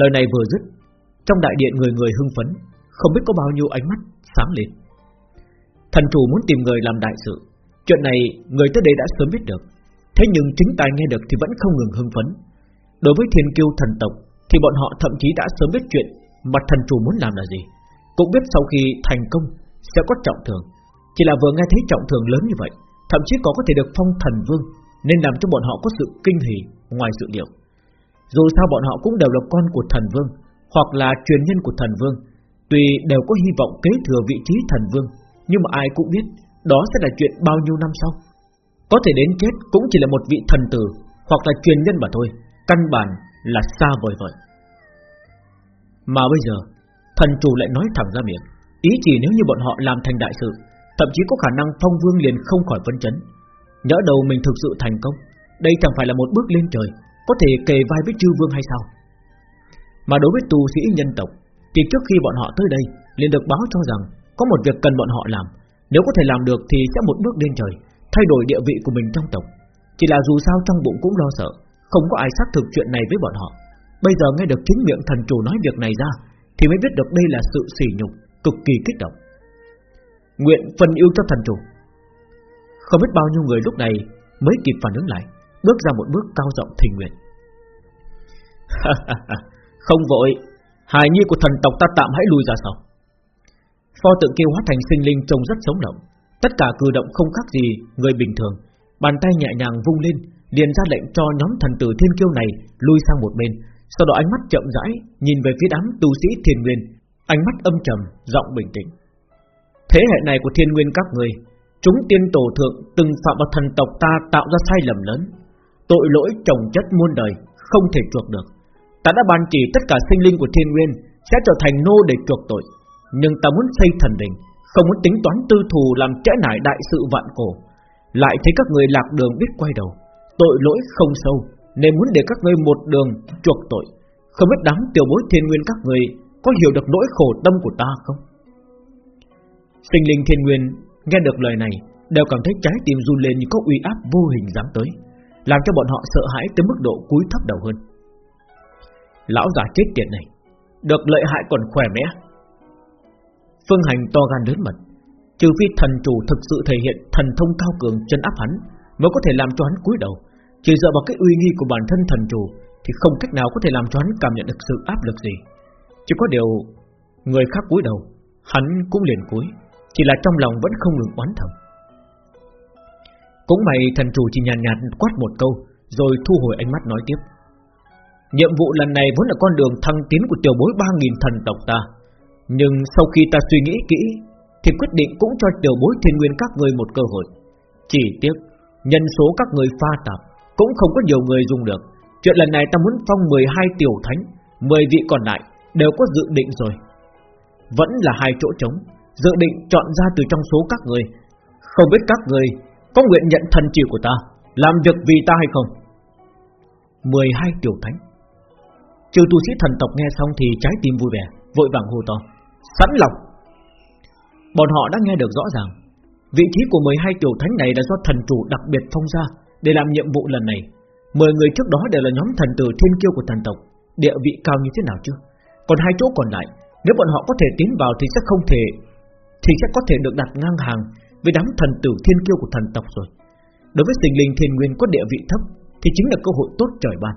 A: Lời này vừa dứt, Trong đại điện người người hưng phấn, Không biết có bao nhiêu ánh mắt sáng lên. Thần chủ muốn tìm người làm đại sự. Chuyện này người tới đây đã sớm biết được. Thế nhưng chính tài nghe được thì vẫn không ngừng hưng phấn. Đối với thiên kiêu thần tộc, Thì bọn họ thậm chí đã sớm biết chuyện Mà thần chủ muốn làm là gì. Cũng biết sau khi thành công Sẽ có trọng thưởng. Chỉ là vừa nghe thấy trọng thưởng lớn như vậy, Thậm chí có có thể được phong thần vương, Nên làm cho bọn họ có sự kinh hỉ Ngoài dự liệu. Dù sao bọn họ cũng đều là con của thần vương, Hoặc là truyền nhân của thần vương, Tuy đều có hy vọng kế thừa vị trí thần vương, Nhưng mà ai cũng biết Đó sẽ là chuyện bao nhiêu năm sau. Có thể đến chết cũng chỉ là một vị thần tử, Hoặc là truyền nhân mà thôi, Căn bản là xa vời vời Mà bây giờ Thần chủ lại nói thẳng ra miệng, Ý chỉ nếu như bọn họ làm thành đại sự, Thậm chí có khả năng phong vương liền không khỏi vấn chấn. Nhỡ đầu mình thực sự thành công, Đây chẳng phải là một bước lên trời, Có thể kề vai với chư vương hay sao? Mà đối với tu sĩ nhân tộc, Thì trước khi bọn họ tới đây, liền được báo cho rằng Có một việc cần bọn họ làm. Nếu có thể làm được thì sẽ một bước lên trời, Thay đổi địa vị của mình trong tộc. Chỉ là dù sao trong bụng cũng lo sợ, Không có ai xác thực chuyện này với bọn họ. Bây giờ nghe được chính miệng thần chủ nói việc này ra thì mới biết được đây là sự sỉ nhục Cực kỳ kích động. Nguyện phân yêu cho thần chủ. Không biết bao nhiêu người lúc này Mới kịp phản ứng lại, Bước ra một bước cao rộng thình nguyện. Không vội, Hài nhi của thần tộc ta tạm hãy lùi ra sau. Pho tượng kêu hóa thành sinh linh trông rất sống động. Tất cả cử động không khác gì người bình thường. Bàn tay nhẹ nhàng vung lên, liền ra lệnh cho nhóm thần tử thiên kiêu này lui sang một bên sau đó ánh mắt chậm rãi Nhìn về phía đám tu sĩ thiên nguyên Ánh mắt âm trầm, giọng bình tĩnh. Thế hệ này của thiên nguyên các người Chúng tiên tổ thượng từng phạm vào thần tộc ta tạo ra sai lầm lớn. Tội lỗi trồng chất muôn đời Không thể chuộc được. Ta đã ban chỉ tất cả sinh linh của thiên nguyên Sẽ trở thành nô để chuộc tội. Nhưng ta muốn xây thần đình Không muốn tính toán tư thù làm trễ nải đại sự vạn cổ. Lại thấy các người lạc đường biết quay đầu Tội lỗi không sâu. Nên muốn để các ngươi một đường chuộc tội Không biết đám tiểu bối thiên nguyên các ngươi Có hiểu được nỗi khổ tâm của ta không Sinh linh thiên nguyên nghe được lời này đều cảm thấy trái tim run lên như có uy áp vô hình giáng tới, làm cho bọn họ sợ hãi tới mức độ cúi thấp đầu hơn. Lão già chết tiệt này, được lợi hại còn khỏe mẽ. Phương Hành to gan lớn mật, trừ phi thần chủ thực sự thể hiện thần thông cao cường chân áp hắn, mới có thể làm cho hắn cúi đầu. Chỉ dựa vào cái uy nghi của bản thân thần chủ thì không cách nào có thể làm cho hắn cảm nhận được sự áp lực gì. Chỉ có điều người khác cúi đầu, hắn cũng liền cúi. Chỉ là trong lòng vẫn không ngừng oán thầm Cũng mày thần chủ chỉ nhàn nhạt, nhạt quát một câu Rồi thu hồi ánh mắt nói tiếp Nhiệm vụ lần này vốn là con đường thăng tiến của tiểu bối 3.000 thần tộc ta Nhưng sau khi ta suy nghĩ kỹ Thì quyết định cũng cho tiểu bối thiên nguyên các người một cơ hội Chỉ tiếc Nhân số các người pha tạp cũng không có nhiều người dùng được Chuyện lần này ta muốn phong 12 tiểu thánh 10 vị còn lại đều có dự định rồi Vẫn là hai chỗ trống dự định chọn ra từ trong số các người. Không biết các người có nguyện nhận thần chỉ của ta, làm việc vì ta hay không? 12 tiểu thánh Trừ tu sĩ thần tộc nghe xong thì trái tim vui vẻ, vội vàng hô to. Sẵn lòng! Bọn họ đã nghe được rõ ràng, vị trí của 12 tiểu thánh này là do thần chủ đặc biệt phong ra để làm nhiệm vụ lần này. 10 người trước đó đều là nhóm thần tử thiên kiêu của thần tộc, địa vị cao như thế nào chứ? Còn hai chỗ còn lại, nếu bọn họ có thể tiến vào thì sẽ không thể thì sẽ có thể được đặt ngang hàng với đám thần tử thiên kiêu của thần tộc rồi. Đối với sinh linh thiên nguyên có địa vị thấp thì chính là cơ hội tốt trời ban.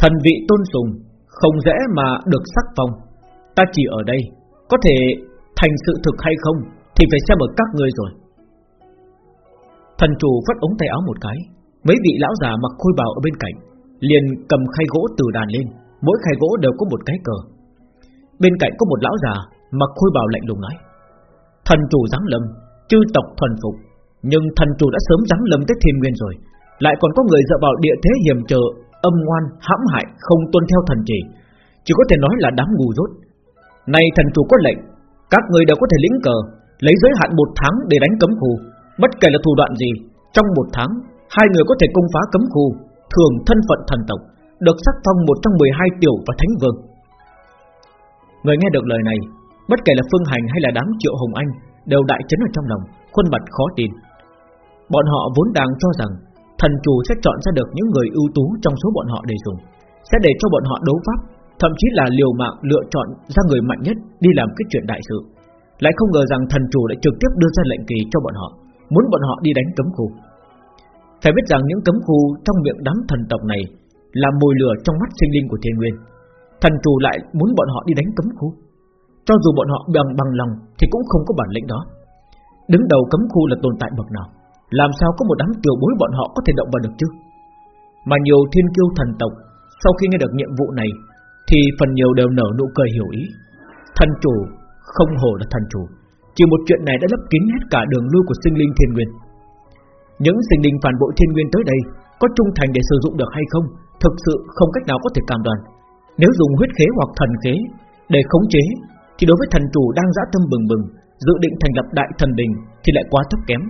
A: Thần vị tôn sùng không dễ mà được sắc phong. Ta chỉ ở đây có thể thành sự thực hay không thì phải xem ở các ngươi rồi. Thần chủ phất ống tay áo một cái, mấy vị lão già mặc khôi bào ở bên cạnh liền cầm khay gỗ từ đàn lên, mỗi khay gỗ đều có một cái cờ. Bên cạnh có một lão già Mặc khôi bào lạnh lùng nói Thần chủ giáng lâm Chư tộc thuần phục Nhưng thần chủ đã sớm giáng lâm tới thiên nguyên rồi. Lại còn có người dựa vào địa thế hiểm trở Âm ngoan, hãm hại, không tuân theo thần chỉ. Chỉ có thể nói là đám ngu dốt. Nay thần chủ có lệnh Các người đều có thể lĩnh cờ Lấy giới hạn một tháng để đánh cấm khu Bất kể là thủ đoạn gì, Trong một tháng, Hai người có thể công phá cấm khu, Thường thân phận thần tộc, Được sắc phong một trong 12 tiểu và thánh vương. Người nghe được lời này, Bất kể là Phương Hành hay là đám triệu Hồng Anh, Đều đại chấn ở trong lòng, Khuôn mặt khó tin. Bọn họ vốn đang cho rằng, Thần chủ sẽ chọn ra được những người ưu tú Trong số bọn họ để dùng, Sẽ để cho bọn họ đấu pháp, Thậm chí là liều mạng lựa chọn ra người mạnh nhất Đi làm cái chuyện đại sự. Lại không ngờ rằng thần chủ lại trực tiếp đưa ra lệnh kỳ cho bọn họ. Muốn bọn họ đi đánh cấm khu. Phải biết rằng những cấm khu Trong miệng đám thần tộc này Là mồi lửa trong mắt sinh linh của thiên nguyên. Thần chủ lại muốn bọn họ đi đánh cấm khu. Cho dù bọn họ bằng bằng lòng Thì cũng không có bản lĩnh đó. Đứng đầu cấm khu là tồn tại bậc nào? Làm sao có một đám tiểu bối bọn họ có thể động vào được chứ? Mà nhiều thiên kiêu thần tộc, Sau khi nghe được nhiệm vụ này, Thì phần nhiều đều nở nụ cười hiểu ý. Thần chủ Không hồ là thần chủ. Chỉ một chuyện này đã lấp kín hết cả đường lui của sinh linh thiên nguyên. Những sinh linh phản bội thiên nguyên tới đây Có trung thành để sử dụng được hay không, Thực sự không cách nào có thể cam đoan. Nếu dùng huyết khế hoặc thần khế Để khống chế, Thì đối với thần chủ đang dã tâm bừng bừng, Dự định thành lập đại thần đình Thì lại quá thấp kém,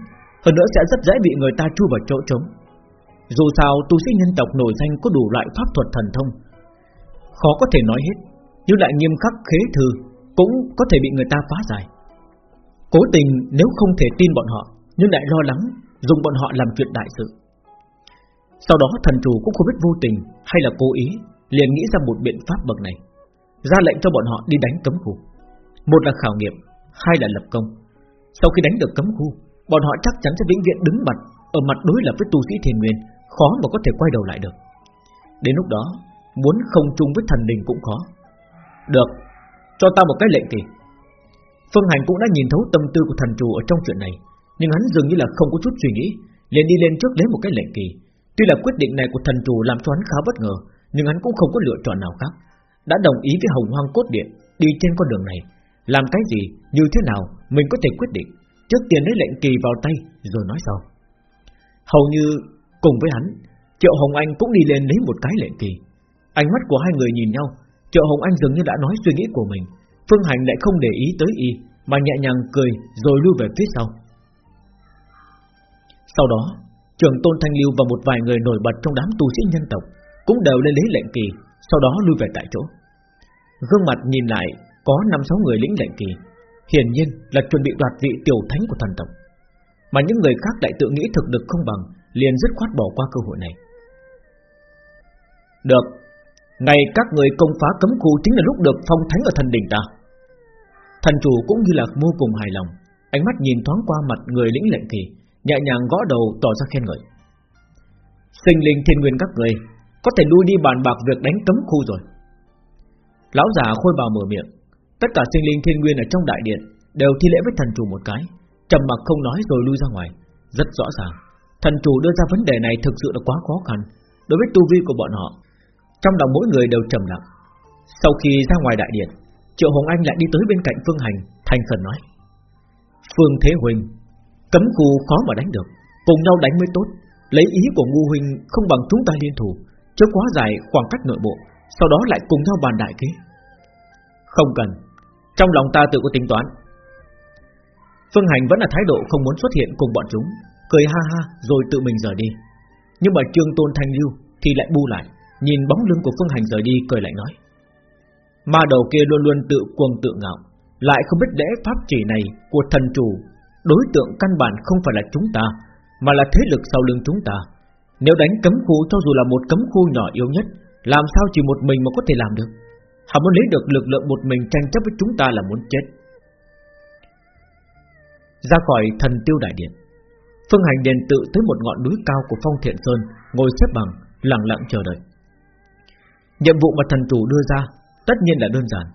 A: Hơn nữa sẽ rất dễ bị người ta chui vào chỗ trống. Dù sao, tu sĩ nhân tộc nổi danh Có đủ loại pháp thuật thần thông. Khó có thể nói hết, Nhưng lại nghiêm khắc khế thư Cũng có thể bị người ta phá giải. Cố tình nếu không thể tin bọn họ Nhưng lại lo lắng Dùng bọn họ làm chuyện đại sự Sau đó thần chủ cũng không biết vô tình Hay là cố ý liền nghĩ ra một biện pháp bậc này ra lệnh cho bọn họ đi đánh cấm khu một là khảo nghiệm hai là lập công. Sau khi đánh được cấm khu, bọn họ chắc chắn sẽ vĩnh viễn đứng mặt ở mặt đối lập với tu sĩ thiền nguyên, khó mà có thể quay đầu lại được. Đến lúc đó, muốn không chung với thần đình cũng khó. Được, cho ta một cái lệnh kỳ. Phương Hành cũng đã nhìn thấu tâm tư của thần chủ ở trong chuyện này, nhưng hắn dường như là không có chút suy nghĩ, liền đi lên trước lấy một cái lệnh kỳ. Tuy là quyết định này của thần chủ làm cho hắn khá bất ngờ, nhưng hắn cũng không có lựa chọn nào khác, đã đồng ý với Hồng Hoang Cốt Điện đi trên con đường này, làm cái gì, như thế nào Mình có thể quyết định. Trước tiên lấy lệnh kỳ vào tay rồi nói sau. Hầu như cùng với hắn Triệu Hồng Anh cũng đi lên lấy một cái lệnh kỳ. Ánh mắt của hai người nhìn nhau Triệu Hồng Anh dường như đã nói suy nghĩ của mình. Phương Hành lại không để ý tới y Mà nhẹ nhàng cười rồi lưu về phía sau Sau đó Trường Tôn Thanh Lưu và một vài người nổi bật Trong đám tu sĩ nhân tộc Cũng đều lên lấy lệnh kỳ Sau đó lưu về tại chỗ Gương mặt nhìn lại có năm sáu người lĩnh lệnh kỳ, hiển nhiên là chuẩn bị đoạt vị tiểu thánh của thần tộc. Mà những người khác lại tự nghĩ thực lực không bằng, liền dứt khoát bỏ qua cơ hội này. Được, ngày các người công phá cấm khu chính là lúc được phong thánh ở thần đỉnh ta. Thần chủ cũng như là vô cùng hài lòng, ánh mắt nhìn thoáng qua mặt người lĩnh lệnh kỳ, nhẹ nhàng gõ đầu tỏ ra khen ngợi. Sinh linh thiên nguyên các người có thể lui đi bàn bạc việc đánh cấm khu rồi. Lão già khôi bào mở miệng, Tất cả sinh linh thiên nguyên ở trong đại điện Đều thi lễ với thần chủ một cái trầm mặc không nói rồi lui ra ngoài Rất rõ ràng Thần chủ đưa ra vấn đề này thực sự là quá khó khăn Đối với tu vi của bọn họ Trong lòng mỗi người đều trầm lặng Sau khi ra ngoài đại điện Triệu Hồng Anh lại đi tới bên cạnh Phương Hành, Thành khẩn nói. Phương Thế Huỳnh, Cấm khu khó mà đánh được, Cùng nhau đánh mới tốt. Lấy ý của Ngu Huỳnh không bằng chúng ta liên thủ chứ quá dài khoảng cách nội bộ, Sau đó lại cùng nhau bàn đại kế. Không cần, trong lòng ta tự có tính toán. Phương Hành vẫn là thái độ không muốn xuất hiện cùng bọn chúng, Cười ha ha rồi tự mình rời đi. Nhưng mà Trương Tôn Thanh Lưu Thì lại bu lại, Nhìn bóng lưng của Phương Hành rời đi, cười lại nói. Ma đầu kia luôn luôn tự cuồng tự ngạo. Lại không biết lẽ pháp chỉ này Của thần chủ. Đối tượng căn bản không phải là chúng ta Mà là thế lực sau lưng chúng ta. Nếu đánh cấm khu cho dù là một cấm khu nhỏ yếu nhất Làm sao chỉ một mình mà có thể làm được? Họ muốn lấy được lực lượng một mình tranh chấp với chúng ta là muốn chết. Ra khỏi thần tiêu đại điện Phương Hành đền tự tới một ngọn núi cao của Phong Thiện Sơn Ngồi xếp bằng, lặng lặng chờ đợi. Nhiệm vụ mà thần chủ đưa ra Tất nhiên là đơn giản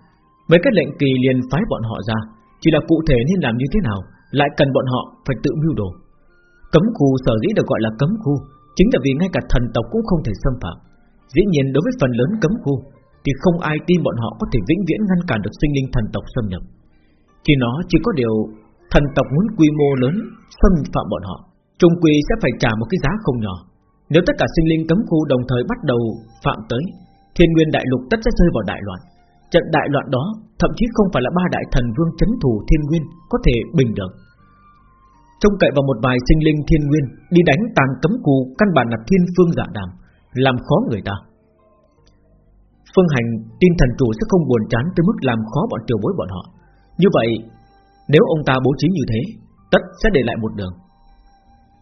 A: Mấy cái lệnh kỳ liền phái bọn họ ra Chỉ là cụ thể nên làm như thế nào Lại cần bọn họ phải tự mưu đồ Cấm khu sở dĩ được gọi là cấm khu Chính là vì ngay cả thần tộc cũng không thể xâm phạm Dĩ nhiên đối với phần lớn cấm khu thì không ai tin bọn họ có thể vĩnh viễn ngăn cản được sinh linh thần tộc xâm nhập. Chỉ nó chỉ có điều thần tộc muốn quy mô lớn xâm phạm bọn họ, trung quy sẽ phải trả một cái giá không nhỏ. Nếu tất cả sinh linh cấm khu đồng thời bắt đầu phạm tới, thiên nguyên đại lục tất sẽ rơi vào đại loạn. Trận đại loạn đó thậm chí không phải là ba đại thần vương chấn thủ thiên nguyên có thể bình được. Trông cậy vào một vài sinh linh thiên nguyên đi đánh tàn cấm cù căn bản là thiên phương giả đàm, làm khó người ta. Phương Hành tin thần chủ sẽ không buồn chán tới mức làm khó bọn tiểu bối bọn họ. Như vậy, nếu ông ta bố trí như thế, tất sẽ để lại một đường.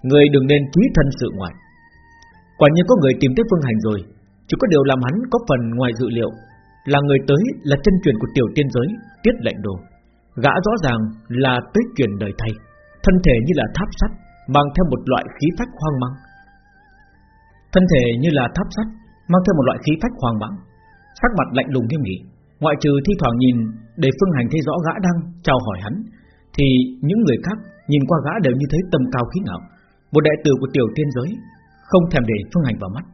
A: Người đừng nên quý thân sự ngoại. Quả nhiên có người tìm tới Phương Hành rồi, chỉ có điều làm hắn có phần ngoài dự liệu, là người tới là chân truyền của tiểu tiên giới, tiết lệnh đồ. Gã rõ ràng là tới truyền đời thay, thân thể như là tháp sắt, mang theo một loại khí phách hoang mang. Thân thể như là tháp sắt, mang theo một loại khí phách hoang mang, sắc mặt lạnh lùng nghiêm nghị, ngoại trừ thi thoảng nhìn để Phương Hành thấy rõ gã đang chào hỏi hắn, thì những người khác nhìn qua gã đều như thấy tầm cao khí ngạo, một đệ tử của tiểu tiên giới, không thèm để Phương Hành vào mắt.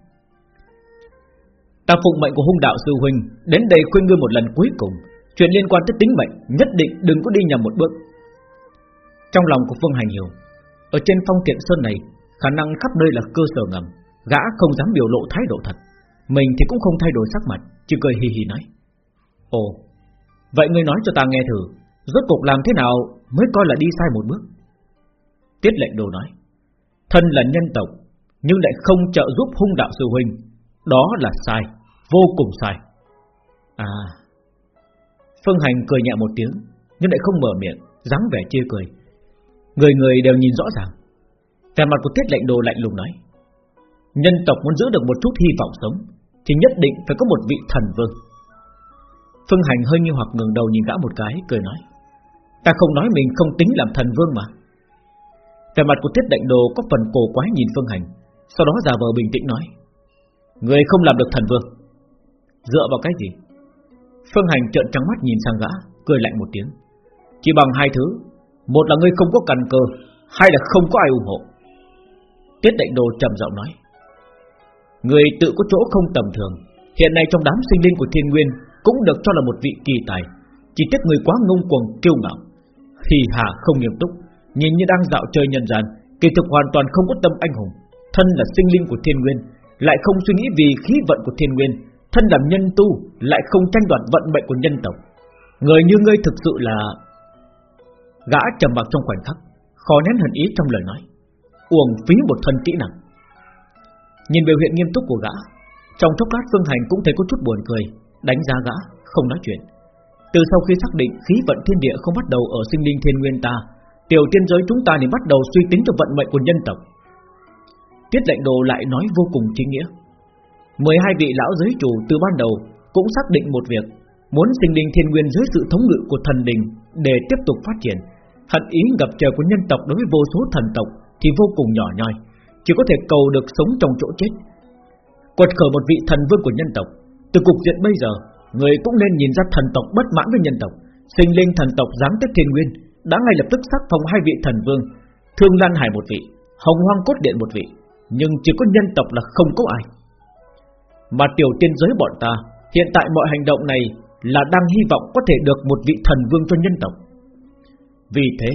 A: Ta phụng mệnh của hung đạo sư huynh đến đây khuyên ngươi một lần cuối cùng, chuyện liên quan tới tính mệnh nhất định đừng có đi nhầm một bước. Trong lòng của Phương Hành hiểu, ở trên phong tiện sơn này, khả năng khắp nơi là cơ sở ngầm, gã không dám biểu lộ thái độ thật, mình thì cũng không thay đổi sắc mặt, chỉ cười hì hì nói: "Ồ, vậy ngươi nói cho ta nghe thử, rốt cuộc làm thế nào mới coi là đi sai một bước?" Tiết lệnh đồ nói: "Thân là nhân tộc, nhưng lại không trợ giúp hung đạo sư huynh, đó là sai, vô cùng sai." À, Phương Hành cười nhẹ một tiếng, nhưng lại không mở miệng, dáng vẻ chê cười. Người người đều nhìn rõ ràng. Vẻ mặt của Tiết lệnh đồ lạnh lùng nói: Nhân tộc muốn giữ được một chút hy vọng sống Thì nhất định phải có một vị thần vương Phương Hành hơi như hoặc ngừng đầu nhìn gã một cái Cười nói Ta không nói mình không tính làm thần vương mà Vẻ mặt của Tiết Lệnh Đồ có phần cổ quái nhìn Phương Hành Sau đó giả vờ bình tĩnh nói Người không làm được thần vương. Dựa vào cái gì? Phương Hành trợn trắng mắt nhìn sang gã, Cười lạnh một tiếng. Chỉ bằng hai thứ, Một là ngươi không có căn cơ, Hai là không có ai ủng hộ. Tiết đại Đồ trầm giọng nói, Người tự có chỗ không tầm thường. Hiện nay trong đám sinh linh của thiên nguyên Cũng được cho là một vị kỳ tài. Chỉ tiếc người quá ngông cuồng, kiêu ngạo. Hì hà không nghiêm túc, Nhìn như đang dạo chơi nhân gian, Kỳ thực hoàn toàn không có tâm anh hùng. Thân là sinh linh của thiên nguyên lại không suy nghĩ vì khí vận của thiên nguyên Thân làm nhân tu Lại không tranh đoạt vận mệnh của nhân tộc. Người như ngươi thực sự là Gã trầm mặc trong khoảnh khắc Khó nén hận ý trong lời nói Uổng phí một thân kỹ năng. Nhìn biểu hiện nghiêm túc của gã Trong chốc lát Phương Hành cũng thấy có chút buồn cười Đánh giá gã, không nói chuyện. Từ sau khi xác định khí vận thiên địa không bắt đầu ở sinh linh thiên nguyên ta Tiểu tiên giới chúng ta thì bắt đầu suy tính cho vận mệnh của nhân tộc. Tiết lệnh đồ lại nói vô cùng chính nghĩa. 12 vị lão giới chủ từ ban đầu Cũng xác định một việc Muốn sinh linh thiên nguyên dưới sự thống ngự của thần đình Để tiếp tục phát triển. Hận ý gặp trời của nhân tộc đối với vô số thần tộc Thì vô cùng nhỏ nhoi chỉ có thể cầu được sống trong chỗ chết. Quật khởi một vị thần vương của nhân tộc, từ cục diện bây giờ, người cũng nên nhìn ra thần tộc bất mãn với nhân tộc, sinh linh thần tộc giáng tiếp thiên nguyên, đã ngay lập tức sắc phong hai vị thần vương, thương lan hải một vị, hồng hoang cốt điện một vị, nhưng chỉ có nhân tộc là không có ai. Mà tiểu tiên giới bọn ta, hiện tại mọi hành động này là đang hy vọng có thể được một vị thần vương cho nhân tộc. Vì thế,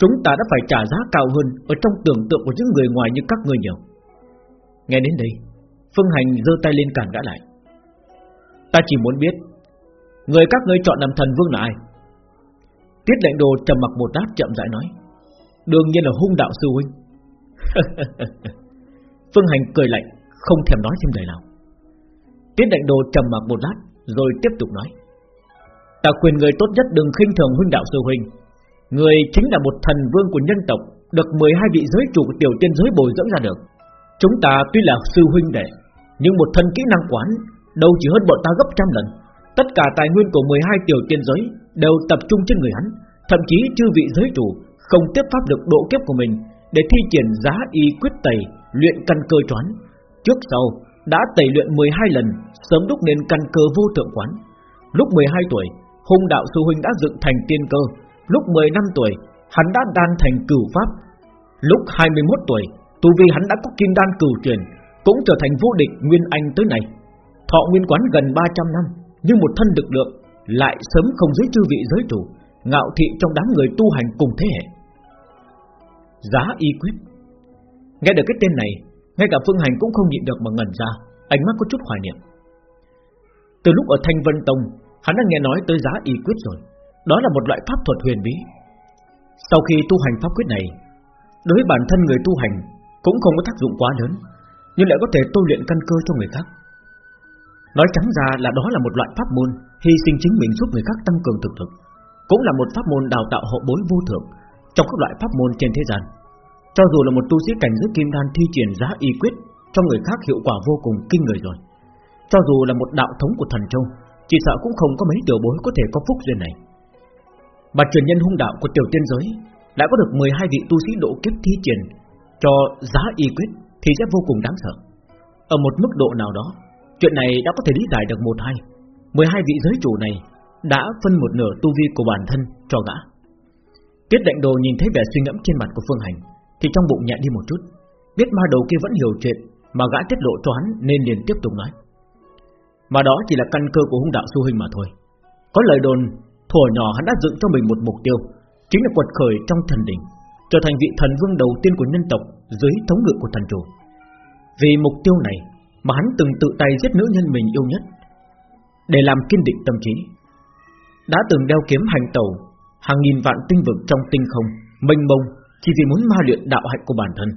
A: Chúng ta đã phải trả giá cao hơn Ở trong tưởng tượng của những người ngoài như các ngươi nhiều Nghe đến đây Phương Hành giơ tay lên cản gã lại Ta chỉ muốn biết Người các ngươi chọn làm thần vương là ai Tiết lệnh đồ trầm mặc một đáp chậm rãi nói Đương nhiên là hung đạo sư huynh Phương Hành cười lạnh, Không thèm nói thêm lời nào. Tiết Đại đồ trầm mặc một lát, Rồi tiếp tục nói. Ta khuyên người tốt nhất đừng khinh thường huynh đạo sư huynh. Người chính là một thần vương của nhân tộc, Được 12 vị giới chủ của tiểu tiên giới bồi dưỡng ra được. Chúng ta tuy là sư huynh đệ, Nhưng một thân kỹ năng quán, Đâu chỉ hơn bọn ta gấp trăm lần. Tất cả tài nguyên của 12 tiểu tiên giới Đều tập trung trên người hắn, Thậm chí chư vị giới chủ Không tiếp pháp được độ kiếp của mình Để thi triển giá y quyết tẩy Luyện căn cơ choán. Trước sau, đã tẩy luyện 12 lần, Sớm đúc nên căn cơ vô thượng quán. Lúc 12 tuổi Hung đạo sư huynh đã dựng thành tiên cơ. Lúc 10 năm tuổi, Hắn đã đan thành cửu pháp. Lúc 21 tuổi, Tu vi hắn đã có kim đan cửu truyền, Cũng trở thành vô địch nguyên anh tới này Thọ nguyên quán gần 300 năm, Nhưng một thân lực lượng Lại sớm không dưới chư vị giới chủ, Ngạo thị trong đám người tu hành cùng thế hệ. Giá y quyết. Nghe được cái tên này, Ngay cả Phương Hành cũng không nhịn được mà ngẩn ra, Ánh mắt có chút hoài niệm. Từ lúc ở Thanh Vân Tông, Hắn đã nghe nói tới giá y quyết rồi. Đó là một loại pháp thuật huyền bí. Sau khi tu hành pháp quyết này, Đối với bản thân người tu hành Cũng không có tác dụng quá lớn, Nhưng lại có thể tu luyện căn cơ cho người khác. Nói trắng ra là đó là một loại pháp môn Hy sinh chính mình giúp người khác tăng cường thực lực, Cũng là một pháp môn đào tạo hậu bối vô thượng Trong các loại pháp môn trên thế gian. Cho dù là một tu sĩ cảnh giới kim đan thi triển giá y quyết, Cho người khác hiệu quả vô cùng kinh người rồi. Cho dù là một đạo thống của thần châu, Chỉ sợ cũng không có mấy tiểu bối có thể có phúc duyên này. Mà truyền nhân hung đạo của tiểu tiên giới Đã có được 12 vị tu sĩ độ kiếp thi triển Cho giá y quyết Thì sẽ vô cùng đáng sợ. Ở một mức độ nào đó, Chuyện này đã có thể lý giải được một hai. 12 vị giới chủ này Đã phân một nửa tu vi của bản thân cho gã. Tiết định đồ nhìn thấy vẻ suy ngẫm trên mặt của Phương Hành thì trong bụng nhẹ đi một chút. Biết ma đầu kia vẫn hiểu chuyện Mà gã tiết lộ cho hắn nên liền tiếp tục nói. Mà đó chỉ là căn cơ của hung đạo su hình mà thôi. Có lời đồn Thủa nhỏ hắn đã dựng cho mình một mục tiêu Chính là quật khởi trong thần đỉnh Trở thành vị thần vương đầu tiên của nhân tộc Dưới thống ngự của thần chủ. Vì mục tiêu này mà hắn từng tự tay giết nữ nhân mình yêu nhất để làm kiên định tâm trí. Đã từng đeo kiếm hành tẩu hàng nghìn vạn tinh vực trong tinh không, mênh mông chỉ vì muốn ma luyện đạo hạnh của bản thân.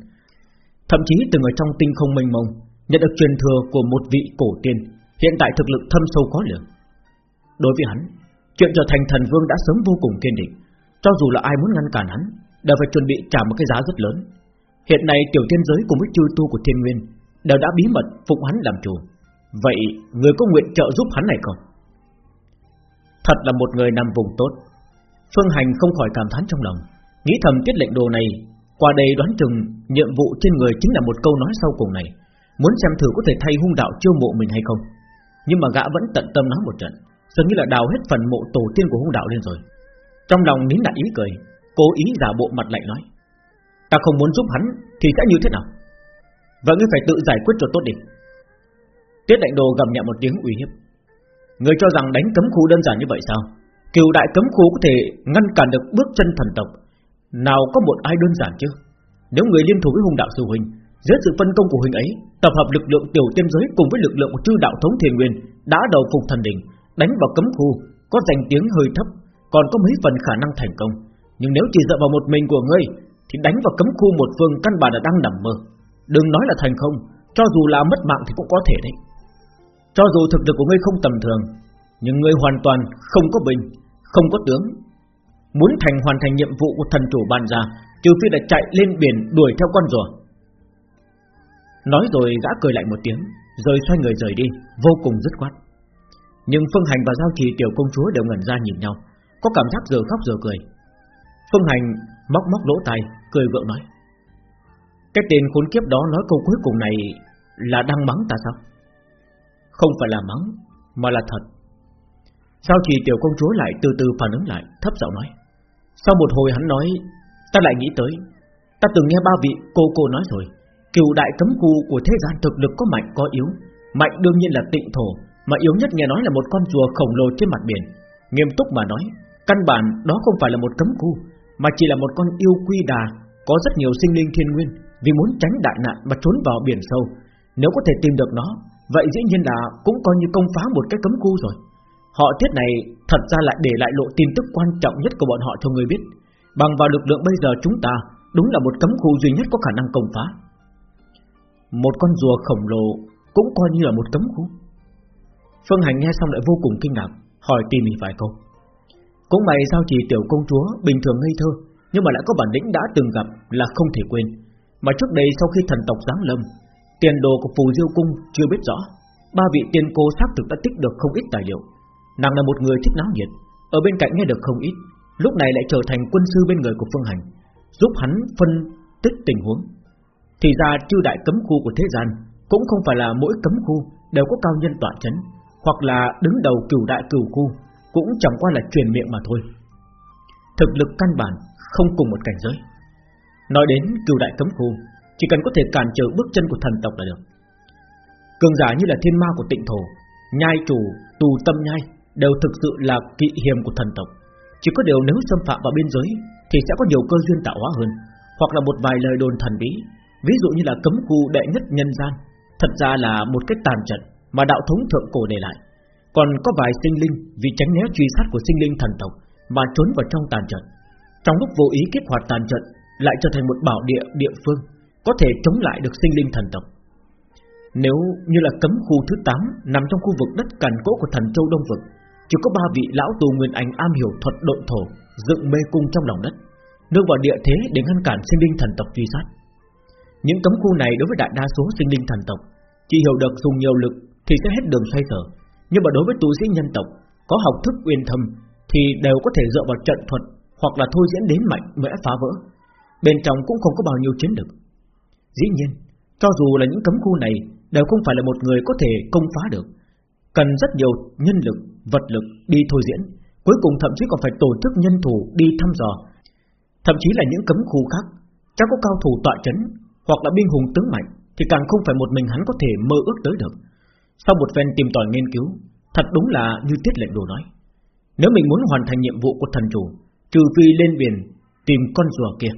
A: Thậm chí từng ở trong tinh không mênh mông nhận được truyền thừa của một vị cổ tiên, hiện tại thực lực thâm sâu khó lường. Đối với hắn, chuyện trở thành thần vương đã sớm vô cùng kiên định, cho dù là ai muốn ngăn cản hắn, đều phải chuẩn bị trả một cái giá rất lớn. Hiện nay tiểu tiên giới cùng với chư tu của thiên nguyên đều đã bí mật phụng hắn làm chủ. Vậy người có nguyện trợ giúp hắn này không? Thật là một người nằm vùng tốt. Phương Hành không khỏi cảm thán trong lòng, nghĩ thầm tiết lệnh đồ này, qua đây đoán chừng nhiệm vụ trên người chính là một câu nói sau cùng này, muốn xem thử có thể thay hung đạo chiêu mộ mình hay không. Nhưng mà gã vẫn tận tâm nói một trận, dường như là đào hết phần mộ tổ tiên của hung đạo lên rồi. Trong lòng nín lại ý cười, cố ý giả bộ mặt lạnh nói: Ta không muốn giúp hắn thì sẽ như thế nào? Vậy ngươi phải tự giải quyết cho tốt đi Tiết lệnh đồ gầm nhẹ một tiếng uy hiếp người cho rằng đánh cấm khu đơn giản như vậy sao Kiều đại cấm khu có thể ngăn cản được bước chân thần tộc nào có một ai đơn giản chứ? Nếu người liên thủ với hùng đạo sư huynh, Dưới sự phân công của huynh ấy, Tập hợp lực lượng tiểu tiên giới cùng với lực lượng của chư đạo thống thiền nguyên, Đã đầu phục thần đỉnh, Đánh vào cấm khu, Có danh tiếng hơi thấp, Còn có mấy phần khả năng thành công. Nhưng nếu chỉ dựa vào một mình của ngươi, Thì đánh vào cấm khu một phương căn bản là đang nằm mơ. Đừng nói là thành không, Cho dù là mất mạng thì cũng có thể đấy. Cho dù thực lực của ngươi không tầm thường, Nhưng ngươi hoàn toàn không có bình Không có tướng Muốn thành hoàn thành nhiệm vụ của thần chủ ban ra Trừ phi là chạy lên biển đuổi theo con rùa. Nói rồi gã cười lại một tiếng, Rồi xoay người rời đi, Vô cùng dứt khoát. Nhưng Phương Hành và Giao Trì tiểu công chúa đều ngẩn ra nhìn nhau, Có cảm giác giờ khóc giờ cười. Phương Hành móc móc lỗ tai, Cười gượng nói, cái tên khốn kiếp đó nói câu cuối cùng này Là đang mắng ta sao? Không phải là mắng, Mà là thật. Sao Trì tiểu công chúa lại từ từ phản ứng lại, Thấp giọng nói sau một hồi hắn nói, Ta lại nghĩ tới, Ta từng nghe ba vị cô cô nói rồi, Cựu đại cấm khu của thế gian thực lực có mạnh có yếu, Mạnh đương nhiên là tịnh thổ, Mà yếu nhất nghe nói là một con rùa khổng lồ trên mặt biển. Nghiêm túc mà nói, Căn bản đó không phải là một cấm khu, Mà chỉ là một con yêu quy đà, Có rất nhiều sinh linh thiên nguyên, vì muốn tránh đại nạn mà trốn vào biển sâu. Nếu có thể tìm được nó, Vậy dĩ nhiên là cũng coi như công phá một cái cấm khu rồi. Họ tiết này thật ra lại để lại lộ tin tức quan trọng nhất của bọn họ cho người biết. Bằng vào lực lượng bây giờ chúng ta, Đúng là một cấm khu duy nhất có khả năng công phá. Một con rùa khổng lồ Cũng coi như là một cấm khu. Phương Hành nghe xong lại vô cùng kinh ngạc, Hỏi tìm mình vài câu. Cũng mày sao chỉ tiểu công chúa Bình thường ngây thơ, Nhưng mà lại có bản lĩnh đã từng gặp Là không thể quên. Mà trước đây sau khi thần tộc giáng lâm, Tiền đồ của phù diêu cung chưa biết rõ, Ba vị tiên cô xác thực đã tích được không ít tài liệu. Nàng là một người thích náo nhiệt Ở bên cạnh nghe được không ít Lúc này lại trở thành quân sư bên người của Phương Hành Giúp hắn phân tích tình huống. Thì ra chư đại cấm khu của thế gian Cũng không phải là mỗi cấm khu Đều có cao nhân tọa chấn Hoặc là đứng đầu cửu đại cửu khu Cũng chẳng qua là truyền miệng mà thôi. Thực lực căn bản không cùng một cảnh giới. Nói đến cửu đại cấm khu Chỉ cần có thể cản trở bước chân của thần tộc là được. Cường giả như là thiên ma của tịnh thổ Nhai chủ, tù tâm nhai Đều thực sự là kỵ hiểm của thần tộc. Chỉ có điều nếu xâm phạm vào biên giới, Thì sẽ có nhiều cơ duyên tạo hóa hơn, Hoặc là một vài lời đồn thần bí. Ví dụ như là cấm khu đệ nhất nhân gian, Thật ra là một cái tàn trận Mà đạo thống thượng cổ để lại. Còn có vài sinh linh Vì tránh né truy sát của sinh linh thần tộc Mà trốn vào trong tàn trận. Trong lúc vô ý kích hoạt tàn trận, lại trở thành một bảo địa địa phương, có thể chống lại được sinh linh thần tộc. Nếu như là cấm khu thứ 8 Nằm trong khu vực đất cằn cỗ của thần châu Đông Vực chỉ có ba vị lão tù Nguyên Anh am hiểu thuật độn thổ, Dựng mê cung trong lòng đất, Nương vào địa thế để ngăn cản sinh linh thần tộc truy sát. Những cấm khu này đối với đại đa số sinh linh thần tộc, Chỉ hiểu được dùng nhiều lực Thì sẽ hết đường xoay sở. Nhưng mà đối với tu sĩ nhân tộc, Có học thức uyên thâm Thì đều có thể dựa vào trận thuật Hoặc là thôi diễn đến mạnh mẽ phá vỡ. Bên trong cũng không có bao nhiêu chiến lực. Dĩ nhiên, Cho dù là những cấm khu này Đều không phải là một người có thể công phá được. Cần rất nhiều nhân lực, vật lực đi thôi diễn. Cuối cùng thậm chí còn phải tổ chức nhân thủ đi thăm dò. Thậm chí là những cấm khu khác. Chắc có cao thủ tọa chấn Hoặc là binh hùng tướng mạnh Thì càng không phải một mình hắn có thể mơ ước tới được. Sau một phen tìm tòi nghiên cứu Thật đúng là như tiết lệnh đồ nói. Nếu mình muốn hoàn thành nhiệm vụ của thần chủ Trừ phi lên biển Tìm con rùa kia.